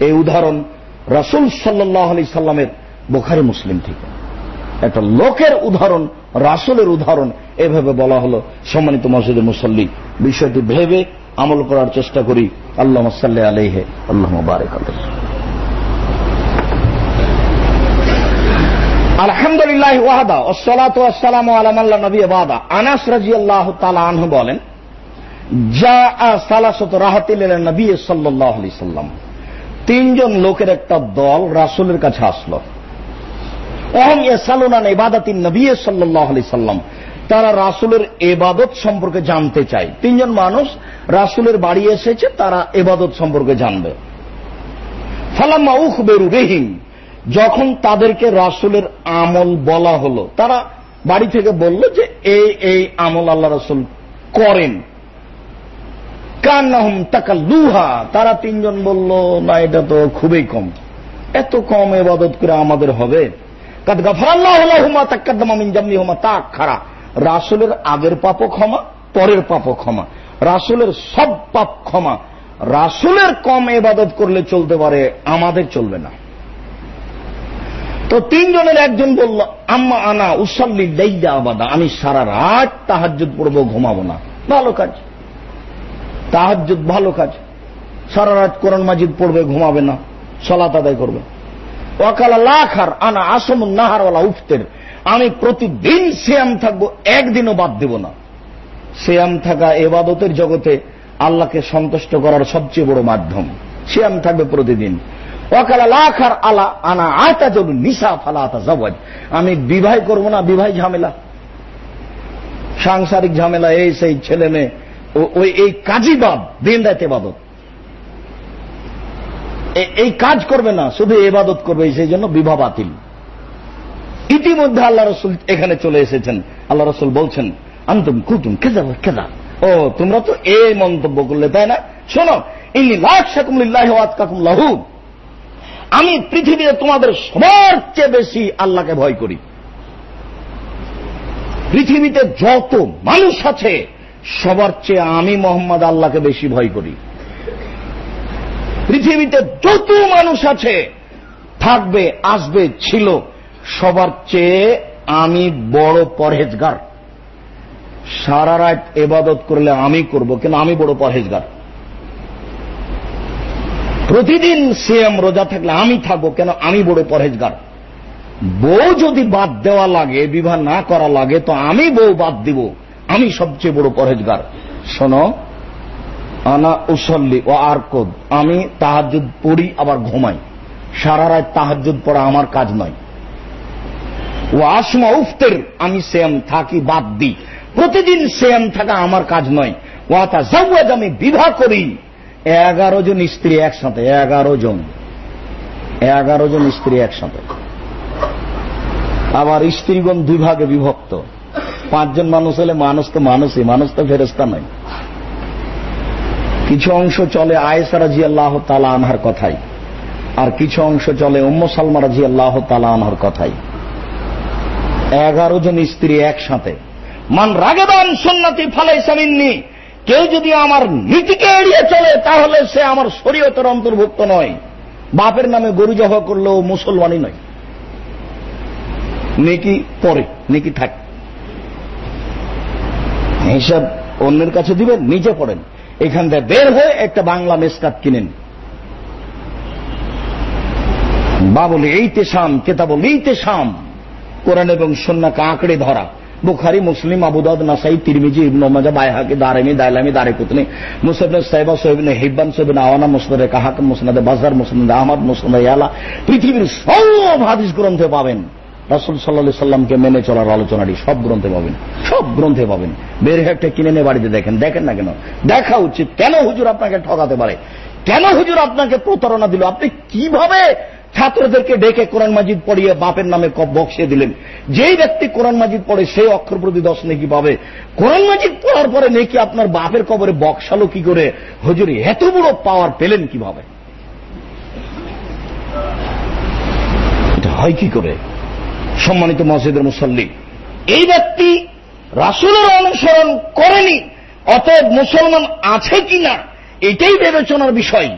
এই উদাহরণ রসুল সাল্লাহ আলি সাল্লামের বোখারি মুসলিম থেকে। একটা লোকের উদাহরণ, রাসুলের উদাহরণ, এভাবে বলা হলো। সম্মানিত মসজিদে মুসল্লি, বিষয়টি ভেবে আমল করার চেষ্টা করি। আল্লাহ সাল্লাহ আলহে আল্লাহ বারেক আলহামদুলিল্লাহ ওয়াহাদা ওসলাত আলামাল্লাহ নবী ওয়াদা আনাস রাজি আল্লাহ তালা আনহু বলেন তিনজন লোকের একটা দল রাসুলের কাছে আসলো। অহম এসালুনান এবাদাতিন নবী সাল্লাহ সাল্লাম। তারা রাসুলের এবাদত সম্পর্কে জানতে চায়। তিনজন মানুষ রাসুলের বাড়ি এসেছে, তারা এবাদত সম্পর্কে জানবে। ফালাম্মা উখ বেরু রেহিম যখন তাদেরকে রাসুলের আমল বলা হলো, তারা বাড়ি থেকে বলল যে, এই এই আমল আল্লাহ রাসুল করেন। কান্নাহম টাকা লুহা তারা তিনজন বলল, না, এটা তো খুবই কম। এত কম এবাদত করে আমাদের হবে? রাসুলের আগের পাপও ক্ষমা, পরের পাপও ক্ষমা। রাসুলের সব পাপ ক্ষমা। রাসুলের কম এবাদত করলে চলতে পারে, আমাদের চলবে না। তো তিনজনের একজন বলল, আম্মা আনা উসাল্লি দাইদা আবাদা। আমি সারা রাত তাহাজুদ পড়ব, ঘুমাবো না। ভালো কাজ। তাহাজুদ ভালো কাজ। সারা রাত কোরআন মাজিদ পড়বে, ঘুমাবে না, সলাত আদায় করবে। ওয়াকালা লাখার আনা আসম নাহারওয়ালা উফতের। আমি প্রতিদিন শ্যাম থাকব, একদিনও বাদ দেব না। শ্যাম থাকা এবাদতের জগতে আল্লাহকে সন্তুষ্ট করার সবচেয়ে বড় মাধ্যম। শ্যাম থাকবে প্রতিদিন। ওয়াকালা লাখার আলা আনা আয়তা জল নিশা ফালা আতা জবাজ আমি বিবাহ করব না, বিবাহ ঝামেলা। সাংসারিক ঝামেলা, এই সেই ছেলে মেয়ে। ওই, এই কাজই বাদ দিন রাতে বাদত এই কাজ করবে না, শুধু এবাদত করবে, সেই জন্য বিবাহ বাতিল। ইতিমধ্যে আল্লাহ রসুল এখানে চলে এসেছেন। আল্লাহ রসুল বলছেন, আন্তম কুতুম কেজা কেজা ও, তোমরা তো এই মন্তব্য করলে, তাই না? শোনো ইনি লাখ শাকুমুল্লাহ কাকুম লাহু। আমি পৃথিবীতে তোমাদের সবার চেয়ে বেশি আল্লাহকে ভয় করি। পৃথিবীতে যত মানুষ আছে সবার চেয়ে আমি মোহাম্মদ আল্লাহকে বেশি ভয় করি। পৃথিবীতে যত মানুষ আছে, থাকবে, আসবে, ছিল, সবার চেয়ে আমি বড় পরহেজগার। সারা রাত এবাদত করলে আমি করব, কিন্তু আমি বড় পরহেজগার। প্রতিদিন সিএম রোজা থাকলে আমি থাকব, কেন আমি বড় পরহেজগার? বউ যদি বাদ দেওয়া লাগে, বিবাহ না করা লাগে, তো আমি বউ বাদ দিব। আমি সবচেয়ে বড় পরহেজগার। শোনো, আনা উসল্লি ও আর কোদ আমি তাহাজুদ পড়ি, আবার ঘুমাই। সারা রাত তাহাজুদ পড়া আমার কাজ নয়। ও আসমা উফতের, আমি সেম থাকি বাদ দিই। প্রতিদিন সেম থাকা আমার কাজ নয়। ও আতা জাওয়াজ আমি বিবাহ করি। এগারো জন স্ত্রী একসাথে, এগারো জন। এগারো জন স্ত্রী একসাথে। আবার স্ত্রীগণ দুই ভাগে বিভক্ত। পাঁচজন মানুষ হলে মানুষ তো মানুষই, মানুষ তো ফেরস্তা নয়। কিছু অংশ চলে আয়েসা রাজি আল্লাহ তালা আনহার কথাই, আর কিছু অংশ চলে উম্ম সালমা রাজি আল্লাহ তালা আনহার কথাই। এগারো জন স্ত্রী একসাথে, মান রাগেবান সন্ন্যাতি ফালাই সামিননি কেউ যদি আমার নীতিকে এড়িয়ে চলে, তাহলে সে আমার শরীয়তের অন্তর্ভুক্ত নয়। বাপের নামে গরু জবা করলেও মুসলমানই নয়। নেকি পরে, নেকি থাকে। হিসাব অন্যের কাছে দিবেন, নিজে পড়েন। এখান থেকে বের হয়ে একটা বাংলা মেসকাত কিনেন। বাবুল এইতে শাম কেতাবল এইতে শাম কোরআন এবং সন্নাকে আঁকড়ে ধরা। বুখারি, মুসলিম আবুদাদ নাসাই, তিরমিজি, ইবন মাজা বাইহাকি, দারেমি দাইলামি দারে কুতনি মুসলিম সাহেবা সোহেবিন হিব্বান সোহেবিন আওয়ানা মুসনাদে কাহাক মুসনাদে বাজার মুসনাদে আহমদ মুসনাদে ইয়ালা। পৃথিবীর সব হাদিস গ্রন্থে পাবেন। রাসুল সাল্লা সাল্লামকে মেনে চলার আলোচনাটি সব গ্রন্থে পাবেন। সব গ্রন্থে পাবেন। বের একটা কিনে নিয়ে বাড়িতে দেখেন। দেখেন না কেন? দেখা উচিত। কেন হুজুর আপনাকে ঠকাতে পারে? কেন হুজুর আপনাকে প্রতারণা দিল? আপনি কীভাবে ছাত্রদেরকে ডেকে কোরআন মাজিদ পড়িয়ে বাপের নামে বক্সিয়ে দিলেন? যেই ব্যক্তি কোরআন মাজিদ পড়ে, সেই অক্ষর প্রতি দশ নেকি পাবে। কোরআন মাজিদ পড়ার পরে নেকি আপনার বাপের কবরে বক্সালো কি করে? হুজুরি, এত বড় পাওয়ার পেলেন কীভাবে? হয় কি করে? সম্মানিত মসজিদের মুসল্লি। এই ব্যক্তি রাসুলের অনুসরণ করেনি, অতএব মুসলমান আছে কিনা, এটাই বিবেচনার বিষয়।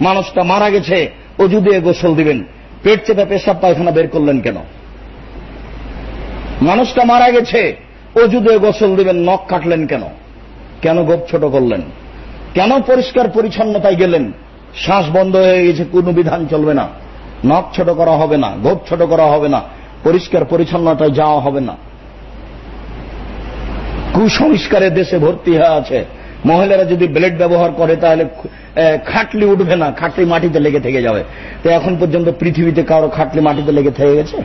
মানুষটা মারা গেছে, অজু দিয়ে গোসল দিবেন, পেট চেপে পেশাব পায়খানা বের করলেন কেন? মানুষটা মারা গেছে, অজু দিয়ে গোসল দিবেন, নখ কাটলেন কেন? কেন গোপ ছোট করলেন? কেন পরিষ্কার পরিচ্ছন্নতায় গেলেন? শ্বাস বন্ধ হয়ে গেছে, কোন বিধান চলবে না। নখ ছোট করা হবে না, গোপ ছোট করা হবে না। পরিষ্কার পরিচ্ছন্নতায় যাওয়া হবে না। কুসংস্কারের দেশে ভর্তি হয়ে আছে। মহিলারা যদি ব্লেড ব্যবহার করে, তাহলে খাটলি উঠবে না, খাটলি মাটিতে লেগে থেকে যাবে। তো এখন পর্যন্ত পৃথিবীতে কারও খাটলি মাটিতে লেগে থেকে গেছে?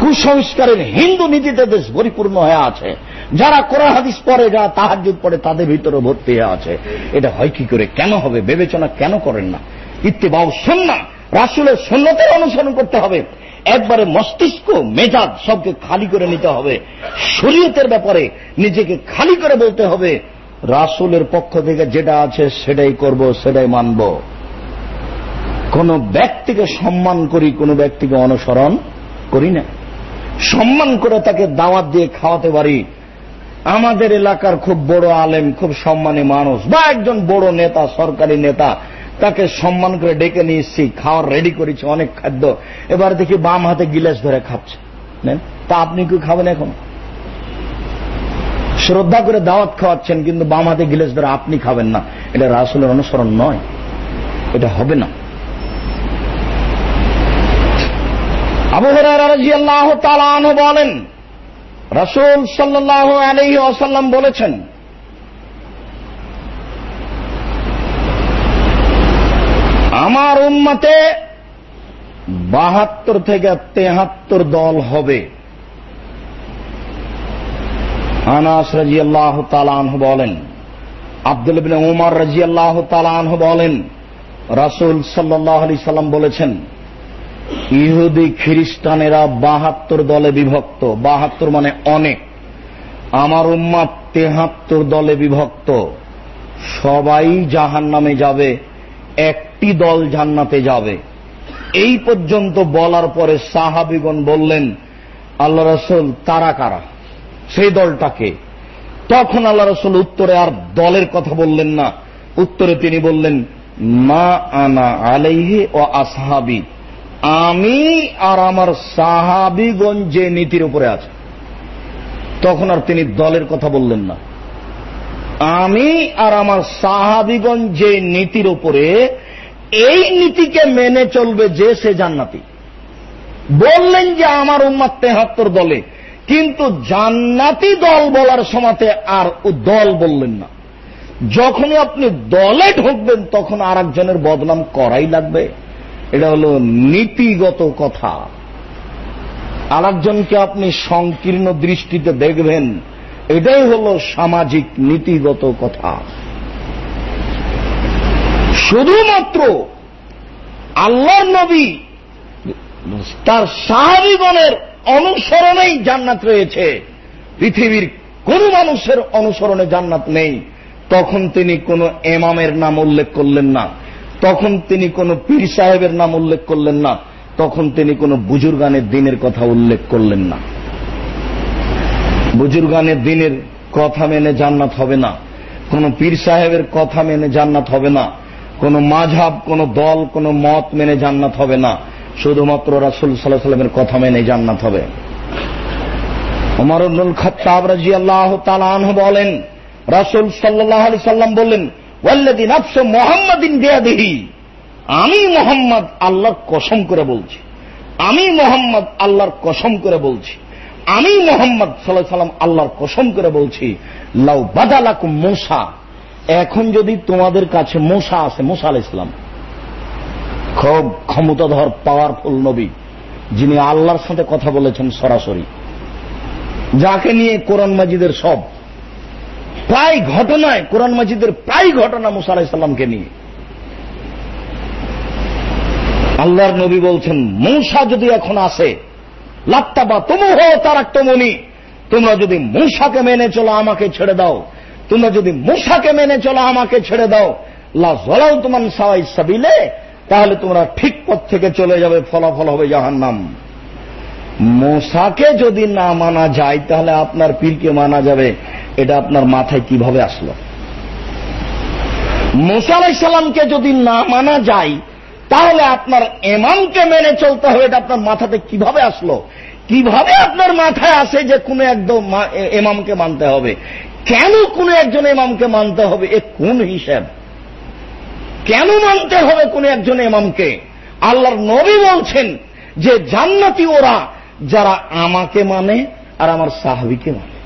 কুসংস্কারের হিন্দু নীতিতে দেশ পরিপূর্ণ হয়ে আছে। যারা কোরআন হাদিস পড়ে, যারা তাহাজুদ পড়ে, তাদের ভিতরে ভর্তি হয়ে আছে। এটা হয় কি করে? কেন হবে? বিবেচনা কেন করেন না? ইত্তেবাউ সন্না রাসুলের সন্ন্যতের অনুসরণ করতে হবে। একবারে মস্তিষ্ক, মেজাজ সবকে খালি করে নিতে হবে। শরীয়তের ব্যাপারে নিজেকে খালি করে বলতে হবে, রাসুলের পক্ষ থেকে যেটা আছে সেটাই করব, সেটাই মানব। কোন ব্যক্তিকে সম্মান করি, কোন ব্যক্তিকে অনুসরণ করি না। সম্মান করে তাকে দাওয়াত দিয়ে খাওয়াতে পারি। আমাদের এলাকার খুব বড় আলেম, খুব সম্মানী মানুষ বা একজন বড় নেতা, সরকারি নেতা তাকে সম্মান করে ডেকে নিয়ে এসছি, খাওয়ার রেডি করেছি, অনেক খাদ্য। এবার দেখি বাম হাতে গিলাস ধরে খাচ্ছে। তা আপনি কি খাবেন এখন? শ্রদ্ধা করে দাওয়াত খাওয়াচ্ছেন, কিন্তু বাম হাতে গিলাস ধরে আপনি খাবেন না। এটা রাসুলের অনুসরণ নয়। এটা হবে না। আবু আল্লাহ তালানো বলেন, রাসুল সাল্লাহ আলহি আসাল্লাম বলেছেন আমার উম্মতে বাহাত্তর থেকে তেহাত্তর দল হবে। আনাস রাজি আল্লাহ তালানহ বলেন, আব্দুল উমার রাজি আল্লাহ তালানহ বলেন, রাসুল সাল্লাহ আলি সাল্লাম বলেছেন, ইহুদি খ্রিস্টানেরা বাহাত্তর দলে বিভক্ত। বাহাত্তর মানে অনেক। আমার উম্মাদ তেহাত্তর দলে বিভক্ত। সবাই জাহান নামে যাবে। একটি দল জান্নাতে যাবে। এই পর্যন্ত বলার পরে সাহাবিগণ বললেন, আল্লাহ রসুল, তারা কারা? সেই দলটাকে তখন আল্লাহ রসুল উত্তরে আর দলের কথা বললেন না। উত্তরে তিনি বললেন, মা আনা আলাইহে ও আসহাবি। আমি আর আমার সাহাবিগঞ্জ যে নীতির উপরে আছে। তখন আর তিনি দলের কথা বললেন না। আমি আর আমার সাহাবিগঞ্জ যে নীতির উপরে, এই নীতিকে মেনে চলবে যে সে জান্নাতি। বললেন যে আমার উম্মাদ তেহাত্তর দলে, কিন্তু জান্নাতি দল বলার সময়তে আর দল বললেন না। যখনই আপনি দলে ঢুকবেন, তখন আর একজনের বদনাম করাই লাগবে। এটা হল নীতিগত কথা। আর আপনি সংকীর্ণ দৃষ্টিতে দেখবেন এটাই হল সামাজিক নীতিগত কথা। শুধুমাত্র আল্লাহ নবী তার সাহাবিগণের অনুসরণেই জান্নাত রয়েছে। পৃথিবীর কোন মানুষের অনুসরণে জান্নাত নেই। তখন তিনি কোন এমামের নাম উল্লেখ করলেন না। তখন তিনি কোন পীর সাহেবের নাম উল্লেখ করলেন না। তখন তিনি কোন বুজুর্গানের দিনের কথা উল্লেখ করলেন না। বুজুর্গানের দিনের কথা মেনে জান্নাত হবে না। কোন পীর সাহেবের কথা মেনে জান্নাত হবে না। কোন মাঝাব কোন দল, কোন মত মেনে জান্নাত হবে না। শুধুমাত্র রাসুল সাল্লাহ সাল্লামের কথা মেনে জান্নাত হবে। আল্লাহ তালান বলেন, রাসুল সাল্লাহ আলি সাল্লাম বললেন ওয়াল্লাদি নাফস মোহাম্মদিন আমি মোহাম্মদ আল্লাহর কসম করে বলছি। আমি মোহাম্মদ আল্লাহর কসম করে বলছি। আমি মোহাম্মদ সাল্লাহ সাল্লাম আল্লাহর কসম করে বলছি, লাউ বাদালাকু মোসা। এখন যদি তোমাদের কাছে মোসা আছে, মোসা আল ইসলাম খুব ক্ষমতাধর পাওয়ারফুল নবী, যিনি আল্লাহর সাথে কথা বলেছেন সরাসরি। যাকে নিয়ে কোরআন মাজিদের সব, প্রায় ঘটনায়, কোরআন মাজিদের প্রায় ঘটনা মুসা আলাহিসাল্লামকে নিয়ে। আল্লাহর নবী বলছেন মূষা যদি এখন আসে লাত্তা বা তুমু হো তার মনি তোমরা যদি মূষাকে মেনে চলো, আমাকে ছেড়ে দাও। তোমরা যদি মূষাকে মেনে চলো, আমাকে ছেড়ে দাও। লা জলাও তোমার সাওয়াই সাবিলে, তাহলে তোমরা ঠিক পথ থেকে চলে যাবে, ফলাফল হবে জাহান নাম মশাকে যদি না মানা যায়, তাহলে আপনার পীরকে মানা যাবে? এটা আপনার মাথায় কীভাবে আসলো? মোসা আলাইসাল্লামকে যদি না মানা যায় তাহলে আপনার এমামকে মেনে চলতে হবে এটা আপনার মাথাতে কীভাবে আসলো? কীভাবে আপনার মাথায় আসে যে কোনো একদম এমামকে মানতে হবে? কেন কোন একজন এমামকে মানতে হবে? এ কোন হিসাব? কেন মানতে হবে কোন একজন এমামকে? আল্লাহর নবী বলছেন যে জান্নাতি ওরা যারা আমাকে মানে আর আমার সাহাবিকে মানে।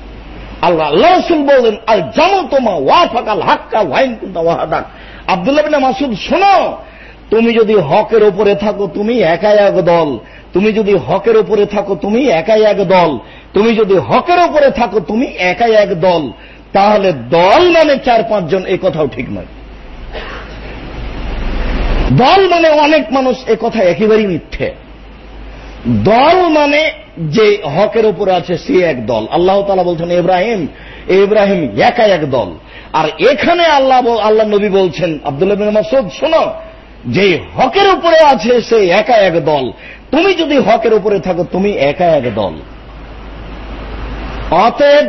আল্লাহ আল্লাহ রসুল বললেন, আল জামো তোমা ওয়াফাক আল হাক্কা ওয়াইন কুন্তা ওয়াহাদাক। আব্দুল্লাহ মাসুদ শোনো তুমি যদি হকের উপরে থাকো, তুমি একাই এক দল। তুমি যদি হকের উপরে থাকো, তুমি একাই এক দল। তুমি যদি হকের উপরে থাকো, তুমি একাই এক দল। তাহলে দল মানে চার পাঁচজন, এ কথাও ঠিক নয়। দল মানে অনেক মানুষ, এ কথা একেবারেই মিথ্যে। দল মানে যে হকের উপরে আছে, সে এক দল। আল্লাহ তালা বলছেন, ইব্রাহিম ইব্রাহিম একা এক দল। আর এখানে আল্লাহ আল্লাহ নবী বলছেন, আব্দুল্লাহ মাসুদ শোনো যে হকের উপরে আছে সে একা এক দল। তুমি যদি হকের উপরে থাকো, তুমি একা এক দল। অতএব,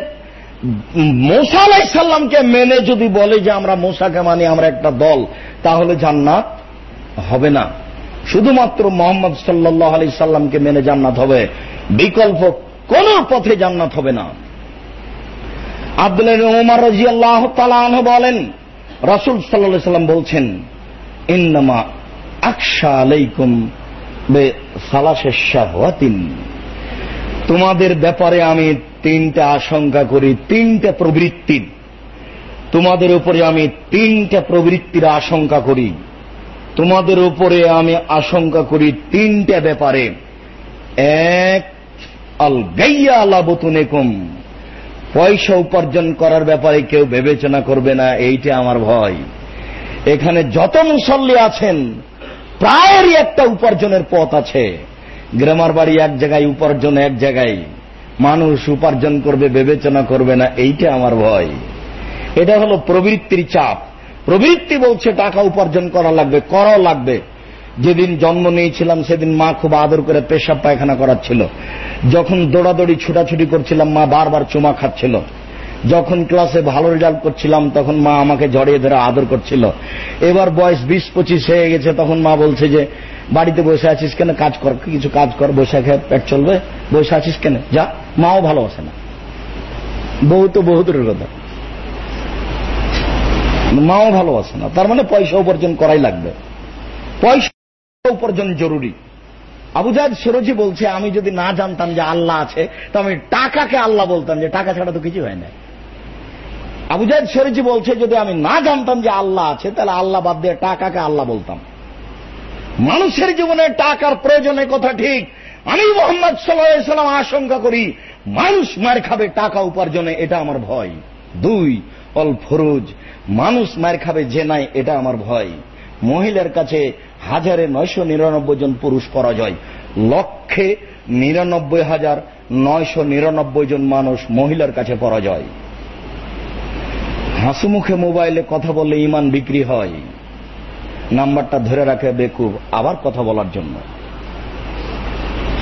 মোসা আলাইসাল্লামকে মেনে যদি বলে যে আমরা মোসাকে মানি, আমরা একটা দল, তাহলে জান্নাত হবে না। শুধুমাত্র মোহাম্মদ সাল্লাহ আলি সাল্লামকে মেনে জান্নাত হবে। বিকল্প কোন পথে জান্নাত হবে না। আব্দুল উমার রাজি আল্লাহ বলেন, রাসুল সাল্লাহ সাল্লাম বলছেন ইন্নামা আকশা আলাইকুম তোমাদের ব্যাপারে আমি তিনটা আশঙ্কা করি, তিনটা প্রবৃত্তির তোমাদের উপরে আমি তিনটা প্রবৃত্তির আশঙ্কা করি। তোমাদের উপরে আমি আশঙ্কা করি তিনটা ব্যাপারে। এক, আল গাইয়া আল্লাহ বতুনেকুম পয়সা উপার্জন করার ব্যাপারে কেউ বিবেচনা করবে না, এইটা আমার ভয়। এখানে যত মুসল্লি আছেন, প্রায়েরই একটা উপার্জনের পথ আছে। গ্রামার বাড়ি এক জায়গায়, উপার্জন এক জায়গায়। মানুষ উপার্জন করবে, বিবেচনা করবে না, এইটা আমার ভয়। এটা হলো প্রবৃত্তির চাপ। প্রবৃত্তি বলছে টাকা উপার্জন করা লাগবে, করাও লাগবে। যেদিন জন্ম নিয়েছিলাম, সেদিন মা খুব আদর করে পেশাব পায়খানা করাচ্ছিল। যখন দৌড়াদৌড়ি, ছুটাছুটি করছিলাম, মা বারবার চুমা খাচ্ছিল। যখন ক্লাসে ভালো রেজাল্ট করছিলাম, তখন মা আমাকে জড়িয়ে ধরে আদর করছিল। এবার বয়স বিশ, পঁচিশ হয়ে গেছে, তখন মা বলছে যে, বাড়িতে বসে আছিস কেন? কাজ কর, কিছু কাজ কর, বসে খেয়ে পেট চলবে, বসে আছিস কেন? যা, মাও ভালোবাসে না। বউ তো বহু দূরের কথা। মাও ভালোবাসে না। তার মানে পয়সা উপার্জন করাই লাগবে। পয়সা উপার্জন জরুরি। আবুজাদ সরজি বলছে, আমি যদি না জানতাম যে আল্লাহ আছে, তো আমি টাকাকে আল্লাহ বলতাম, যে টাকা ছাড়া তো কিছু হয় না। আবুজাদ সরজি বলছে, যদি আমি না জানতাম যে আল্লাহ আছে, তাহলে আল্লাহ বাদ দিয়ে টাকাকে আল্লাহ বলতাম। মানুষের জীবনে টাকার প্রয়োজনের কথা ঠিক। আমি মোহাম্মদ সাল্লাম আশঙ্কা করি, মানুষ মার খাবে টাকা উপার্জনে, এটা আমার ভয়। দুই, অল ফরুজ, মানুষ মার খাবে যে নাই, এটা আমার ভয়। মহিলার কাছে হাজারে নয়শো নিরানব্বই জন পুরুষ পরাজয়। লক্ষে নিরানব্বই হাজার নয়শো নিরানব্বই জন মানুষ মহিলার কাছে পরাজয়। হাসি মুখে মোবাইলে কথা বললে ইমান বিক্রি হয়। নাম্বারটা ধরে রাখে বেকুব, আবার কথা বলার জন্য।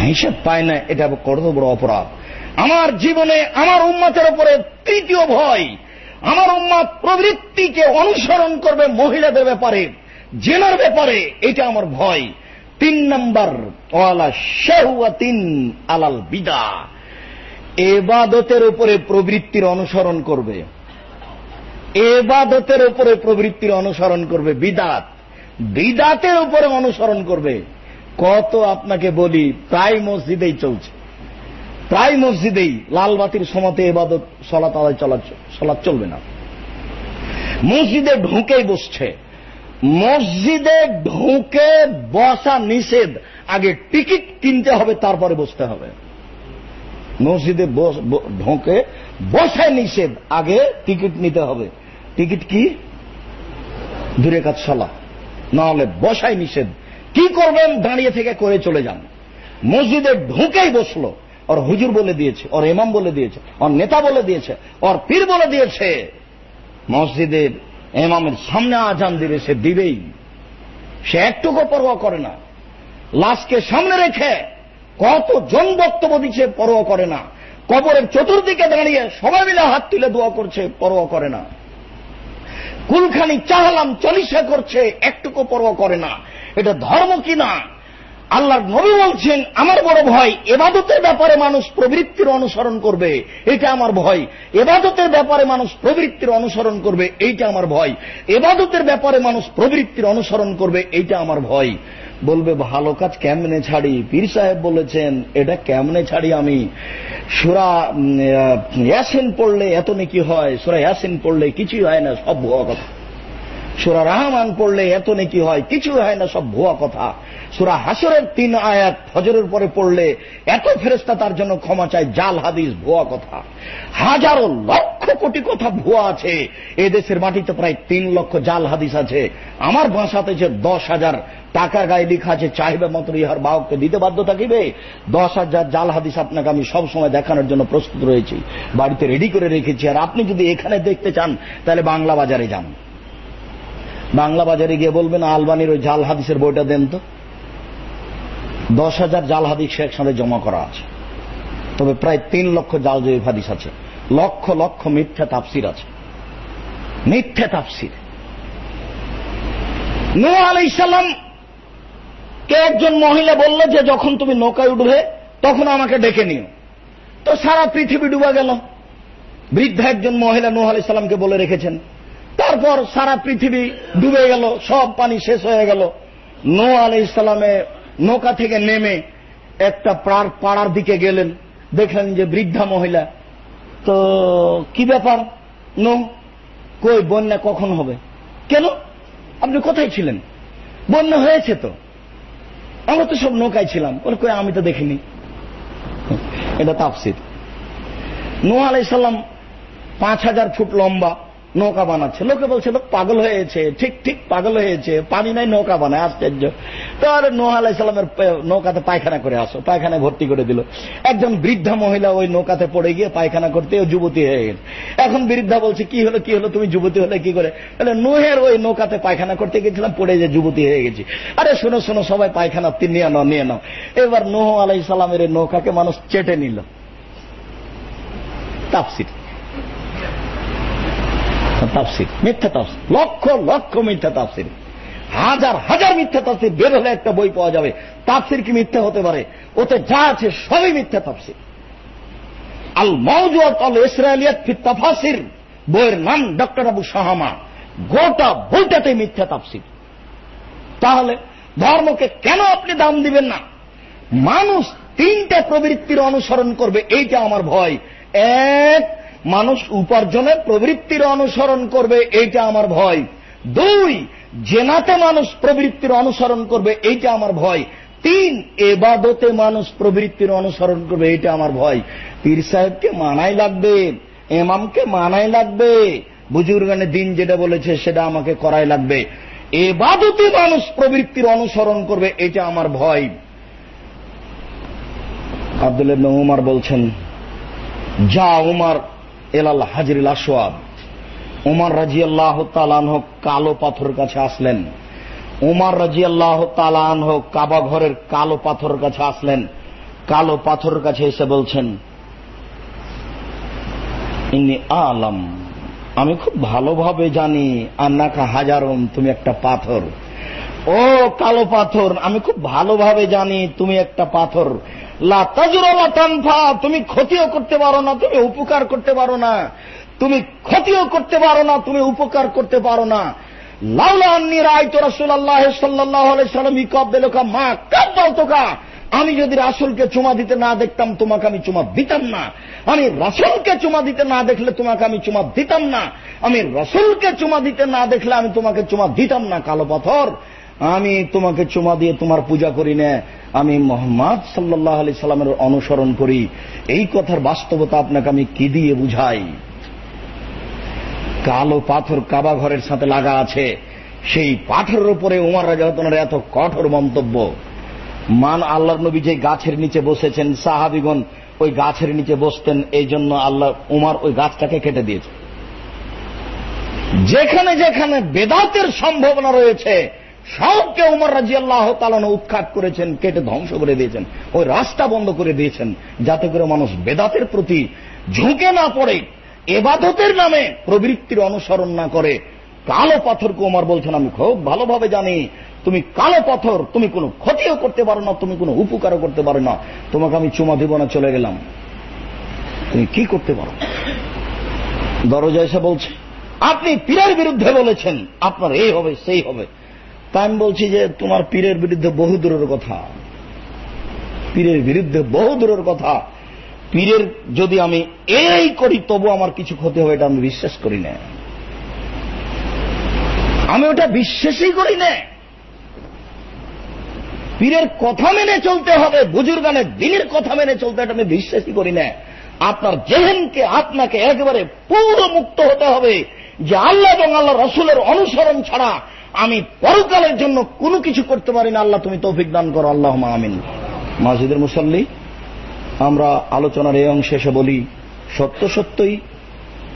হিসেব পায় না, এটা কত বড় অপরাধ। আমার জীবনে, আমার উম্মাতের উপরে তৃতীয় ভয়। আমার উম্মাদ প্রবৃত্তিকে অনুসরণ করবে মহিলাদের ব্যাপারে, জেনার ব্যাপারে, এটা আমার ভয়। তিন নম্বর, ওয়ালা তিন আলাল বিদা। এবাদতের উপরে প্রবৃত্তির অনুসরণ করবে। এবাদতের উপরে প্রবৃত্তির অনুসরণ করবে বিদাত। বিদাতের উপরে অনুসরণ করবে। কত আপনাকে বলি, প্রায় মসজিদেই চলছে। প্রায় মসজিদেই লালবাতির সমাতে এবাদত, সলাত আদায় সলাৎ চলবে না। মসজিদে ঢুকেই বসছে। মসজিদে ঢুকে বসা নিষেধ। আগে টিকিট কিনতে হবে, তারপরে বসতে হবে। মসজিদে ঢোকে বসায় নিষেধ। আগে টিকিট নিতে হবে। টিকিট কি? দূরে কাজ সলা নাহলে বসায় নিষেধ। কি করবেন? দাঁড়িয়ে থেকে করে চলে যান। মসজিদে ঢুকেই বসল। ওর হুজুর বলে দিয়েছে, ওর ইমাম বলে দিয়েছে, ওর নেতা বলে দিয়েছে, ওর পীর বলে দিয়েছে। মসজিদের এমামের সামনে আজান দিবে, সে দিবেই। সে একটুকু পরোয়া করে না। লাশকে সামনে রেখে কত জন বক্তব্য দিচ্ছে, পরোয়া করে না। কবরের চতুর্দিকে দাঁড়িয়ে সবাই মিলে হাত তুলে দোয়া করছে, পরোয়া করে না। কুলখানি চাহালাম চলিসা করছে, একটুকু পরোয়া করে না। এটা ধর্ম কিনা আল্লাহর নবী বলছেন, আমার বড় ভয়, এবাদতের ব্যাপারে মানুষ প্রবৃত্তির অনুসরণ করবে, এটা আমার ভয়। এবাদতের ব্যাপারে মানুষ প্রবৃত্তির অনুসরণ করবে, এইটা আমার ভয়। এবাদতের ব্যাপারে মানুষ প্রবৃত্তির অনুসরণ করবে, এইটা আমার ভয়। বলবে, ভালো কাজ কেমনে ছাড়ি? পীর সাহেব বলেছেন, এটা কেমনে ছাড়ি আমি? সুরা ইয়াসিন পড়লে এত নাকি হয়? সুরা ইয়াসিন পড়লে কিছুই হয় না, সব ভুয়া কথা। সুরা রহমান পড়লে এত নাকি হয় কিছু হয় না, সব ভুয়া কথা। সুরা হাসরের তিন আয়াত ফজরের পরে পড়লে এত ফেরেস্তা তার জন্য ক্ষমা চায়, জাল হাদিস, ভুয়া কথা। হাজারো লক্ষ কোটি কথা ভুয়া আছে। এ দেশের মাটিতে প্রায় তিন লক্ষ জাল হাদিস আছে। আমার ভাষাতে যে দশ হাজার টাকার গায়ে লেখা আছে, চাহিবে মাত্র ইহার বাহককে দিতে বাধ্য থাকিবে? দশ হাজার জাল হাদিস আপনাকে আমি সব সময় দেখানোর জন্য প্রস্তুত রয়েছি। বাড়িতে রেডি করে রেখেছি। আর আপনি যদি এখানে দেখতে চান, তাহলে বাংলা বাজারে যান। বাংলা বাজারে গিয়ে বলবেন, আলবানির ওই জাল হাদিসের বইটা দেন তো। দশ হাজার জাল হাদিস একসাথে জমা করা আছে। তবে প্রায় তিন লক্ষ জাল জয়ীফ হাদিস আছে। লক্ষ লক্ষ মিথ্যা তাপসির আছে। মিথ্যা তাপসির নো আলাই সাল্লাম কে একজন মহিলা বলল যে, যখন তুমি নৌকায় উঠবে, তখন আমাকে ডেকে নিও। তো সারা পৃথিবী ডুবা গেল। বৃদ্ধা একজন মহিলা নোহ আলাই সাল্লামকে বলে রেখেছেন। তারপর সারা পৃথিবী ডুবে গেল, সব পানি শেষ হয়ে গেল। নো আলাই ইসলামে নৌকা থেকে নেমে একটা পাড়ার দিকে গেলেন। দেখলেন যে বৃদ্ধা মহিলা। তো কি ব্যাপার? নো কই, বন্যা কখন হবে? কেন? আপনি কোথায় ছিলেন? বন্যা হয়েছে তো। আমরা তো সব নৌকায় ছিলাম। ওর কই, আমি তো দেখিনি। এটা তাফসির। নো আলাইসাল্লাম পাঁচ হাজার ফুট লম্বা নৌকা বানাচ্ছে। লোকে বলছে, লোক পাগল হয়েছে, ঠিক ঠিক পাগল হয়েছে, পানি নাই, নৌকা বানায়, আশ্চর্য। তো আর নোহ আলাইসাল্লামের নৌকাতে পায়খানা করে আসো, পায়খানায় ভর্তি করে দিল। একজন বৃদ্ধা মহিলা ওই নৌকাতে পড়ে গিয়ে পায়খানা করতে ও যুবতী হয়ে গেল। এখন বৃদ্ধা বলছে, কি হলো কি হলো, তুমি যুবতী হলে কি করে? তাহলে নোহের ওই নৌকাতে পায়খানা করতে গেছিলাম, পড়ে যে যুবতী হয়ে গেছি। আরে শোনো শোনো, সবাই পায়খানা নিয়ে নাও নিয়ে নাও। এবার নোহ আলাইসাল্লামের নৌকাকে মানুষ চেটে নিল। তাপসির তাফসির, মিথ্যা তাফসির, লক্ষ লক্ষ মিথ্যা তাফসির। হাজার হাজার মিথ্যা তাফসির বের হলে একটা বই পাওয়া যাবে। তাফসির কি মিথ্যা হতে পারে? ওতে যা আছে সবই মিথ্যা তাফসির। আল মৌজুয়াত আল ইসরায়েলিয়াত তাফাসির, বইয়ের নাম ডক্টর আবু শাহামা। গোটা বইটাতে মিথ্যা তাফসির। তাহলে ধর্মকে কেন আপনি দাম দিবেন না? মানুষ তিনটা প্রবৃত্তির অনুসরণ করবে, এইটা আমার ভয়। এক মানুষ উপার্জনের প্রবৃত্তির অনুসরণ করবে, এইটা আমার ভয়। দুই, জেনাতে মানুষ প্রবৃত্তির অনুসরণ করবে, এইটা আমার ভয়। তিন, এবাদতে মানুষ প্রবৃত্তির অনুসরণ করবে, এইটা আমার ভয়। পীর সাহেবকে মানাই লাগবে, এমামকে মানাই লাগবে। বুজুর্গানে দিন যেটা বলেছে, সেটা আমাকে করাই লাগবে। এবাদতে মানুষ প্রবৃত্তির অনুসরণ করবে এটা আমার ভয়। আব্দুল উমার বলছেন, যা উমার এলাল হাজির আসোয়াব উমার রাজি আল্লাহ তালানহ কালো পাথর কাছে আসলেন। উমার রাজি আল্লাহ তালানহ কাবা ঘরের কালো পাথর কাছে আসলেন। কালো পাথরের কাছে এসে বলছেন ইনি আলম, আমি খুব ভালোভাবে জানি আন্নাকা হাজারম তুমি একটা পাথর। ও কালো পাথর, আমি খুব ভালোভাবে জানি তুমি একটা পাথর। লাতাজুরাফা তুমি ক্ষতিও করতে পারো না, তুমি উপকার করতে পারো না। তুমি ক্ষতিও করতে পারো না, তুমি উপকার করতে পারো না। লাউলান্নি রায় তো রসুল্লাহ সাল্লাহ সাল্লাম ইকবেলোকা মা কাব্বাল তোকা আমি যদি রাসুলকে চুমা দিতে না দেখতাম, তোমাকে আমি চুমা দিতাম না। আমি রাসুলকে চুমা দিতে না দেখলে তোমাকে আমি চুমা দিতাম না। আমি রসুলকে চুমা দিতে না দেখলে আমি তোমাকে চুমা দিতাম না, কালো পাথর। আমি তোমাকে চুমা দিয়ে তোমার পূজা করি না। আমি মোহাম্মদ সাল্লাহ আলি সাল্লামের অনুসরণ করি। এই কথার বাস্তবতা আপনাকে আমি কি দিয়ে বুঝাই? কালো পাথর কাবা ঘরের সাথে লাগা আছে। সেই পাথরের উপরে উমার রাজাহতনের এত কঠোর মন্তব্য। মান আল্লাহর নবী যে গাছের নিচে বসেছেন, সাহাবিগণ ওই গাছের নিচে বসতেন এই জন্য আল্লাহ উমার ওই গাছটাকে কেটে দিয়েছে। যেখানে যেখানে বেদাতের সম্ভাবনা রয়েছে সবকে উমর রাজি আল্লাহ তালানো উৎখাত করেছেন, কেটে ধ্বংস করে দিয়েছেন, ওই রাস্তা বন্ধ করে দিয়েছেন, যাতে করে মানুষ বেদাতের প্রতি ঝুঁকে না পড়ে, এবাদতের নামে প্রবৃত্তির অনুসরণ না করে। কালো পাথরকে উমার বলছেন, আমি খুব ভালোভাবে জানি, তুমি কালো পাথর, তুমি কোনো ক্ষতিও করতে পারো না, তুমি কোনো উপকারও করতে পারো না, তোমাকে আমি চুমা দিব না, চলে গেলাম। তুমি কি করতে পারো? দরজা এসে বলছে, আপনি পীরের বিরুদ্ধে বলেছেন, আপনার এই হবে, সেই হবে। তাই আমি বলছি যে তোমার পীরের বিরুদ্ধে বহু দূরের কথা। পীরের বিরুদ্ধে বহু দূরের কথা। পীরের যদি আমি এই করি, তবু আমার কিছু ক্ষতি হবে এটা আমি বিশ্বাস করি না। আমি ওটা বিশ্বাসই করি না। পীরের কথা মেনে চলতে হবে বুজুর্গানের দিনের কথা মেনে চলতে এটা আমি বিশ্বাসই করি না। আপনার জেহেনকে আপনাকে একেবারে পুরো মুক্ত হতে হবে যে আল্লাহ এবং আল্লাহ রসুলের অনুসরণ ছাড়া আমি পরকালের জন্য কোনো কিছু করতে পারি না। আল্লাহ তুমি তৌফিক দান করো। আল্লাহ আমিন। মাসজিদের মুসল্লি, আমরা আলোচনার এই অংশে এসে বলি, সত্য সত্যই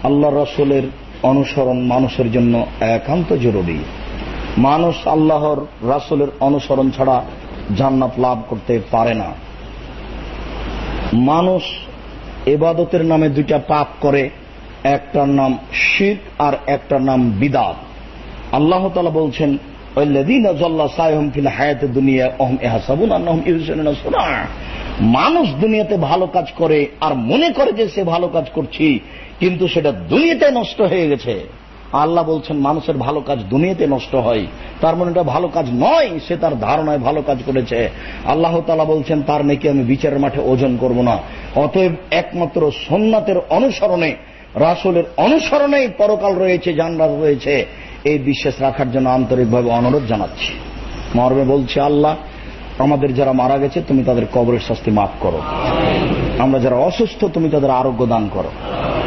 আল্লাহ রসুলের অনুসরণ মানুষের জন্য একান্ত জরুরি। মানুষ আল্লাহর রাসুলের অনুসরণ ছাড়া জান্নাত লাভ করতে পারে না। মানুষ এবাদতের নামে দুইটা পাপ করে, একটার নাম শির আর একটার নাম বিদাত। আল্লাহ তালা বলছেন মানুষ দুনিয়াতে ভালো কাজ করে আর মনে করে যে সে ভালো কাজ করছি, কিন্তু সেটা দুনিয়াতে নষ্ট হয়ে গেছে। আল্লাহ বলছেন, মানুষের ভালো কাজ দুনিয়াতে নষ্ট হয়। তার মানে এটা ভালো কাজ নয়, সে তার ধারণায় ভালো কাজ করেছে। আল্লাহ তালা বলছেন, তার নাকি আমি বিচারের মাঠে ওজন করব না। অতএব একমাত্র সোননাথের অনুসরণে, রাসুলের অনুসরণেই পরকাল রয়েছে জানরাত রয়েছে। এই বিশ্বাস রাখার জন্য আন্তরিকভাবে অনুরোধ জানাচ্ছি। মর্মে বলছে, আল্লাহ, আমাদের যারা মারা গেছে, তুমি তাদের কবরের শাস্তি মাফ করো। আমরা যারা অসুস্থ, তুমি তাদের আরোগ্য দান করো।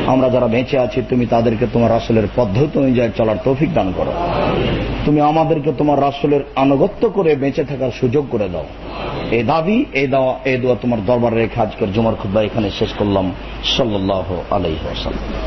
আমরা যারা বেঁচে আছি, তুমি তাদেরকে তোমার রাসুলের পদ্ধতি অনুযায়ী চলার তৌফিক দান করো। তুমি আমাদেরকে তোমার রাসুলের আনুগত্য করে বেঁচে থাকার সুযোগ করে দাও। এই দাবি, এই দাওয়া, এই দোয়া তোমার দরবার রেখে আজকের জমার খুদ্া এখানে শেষ করলাম। সাল্লাহ আলাইহাসাল্লাম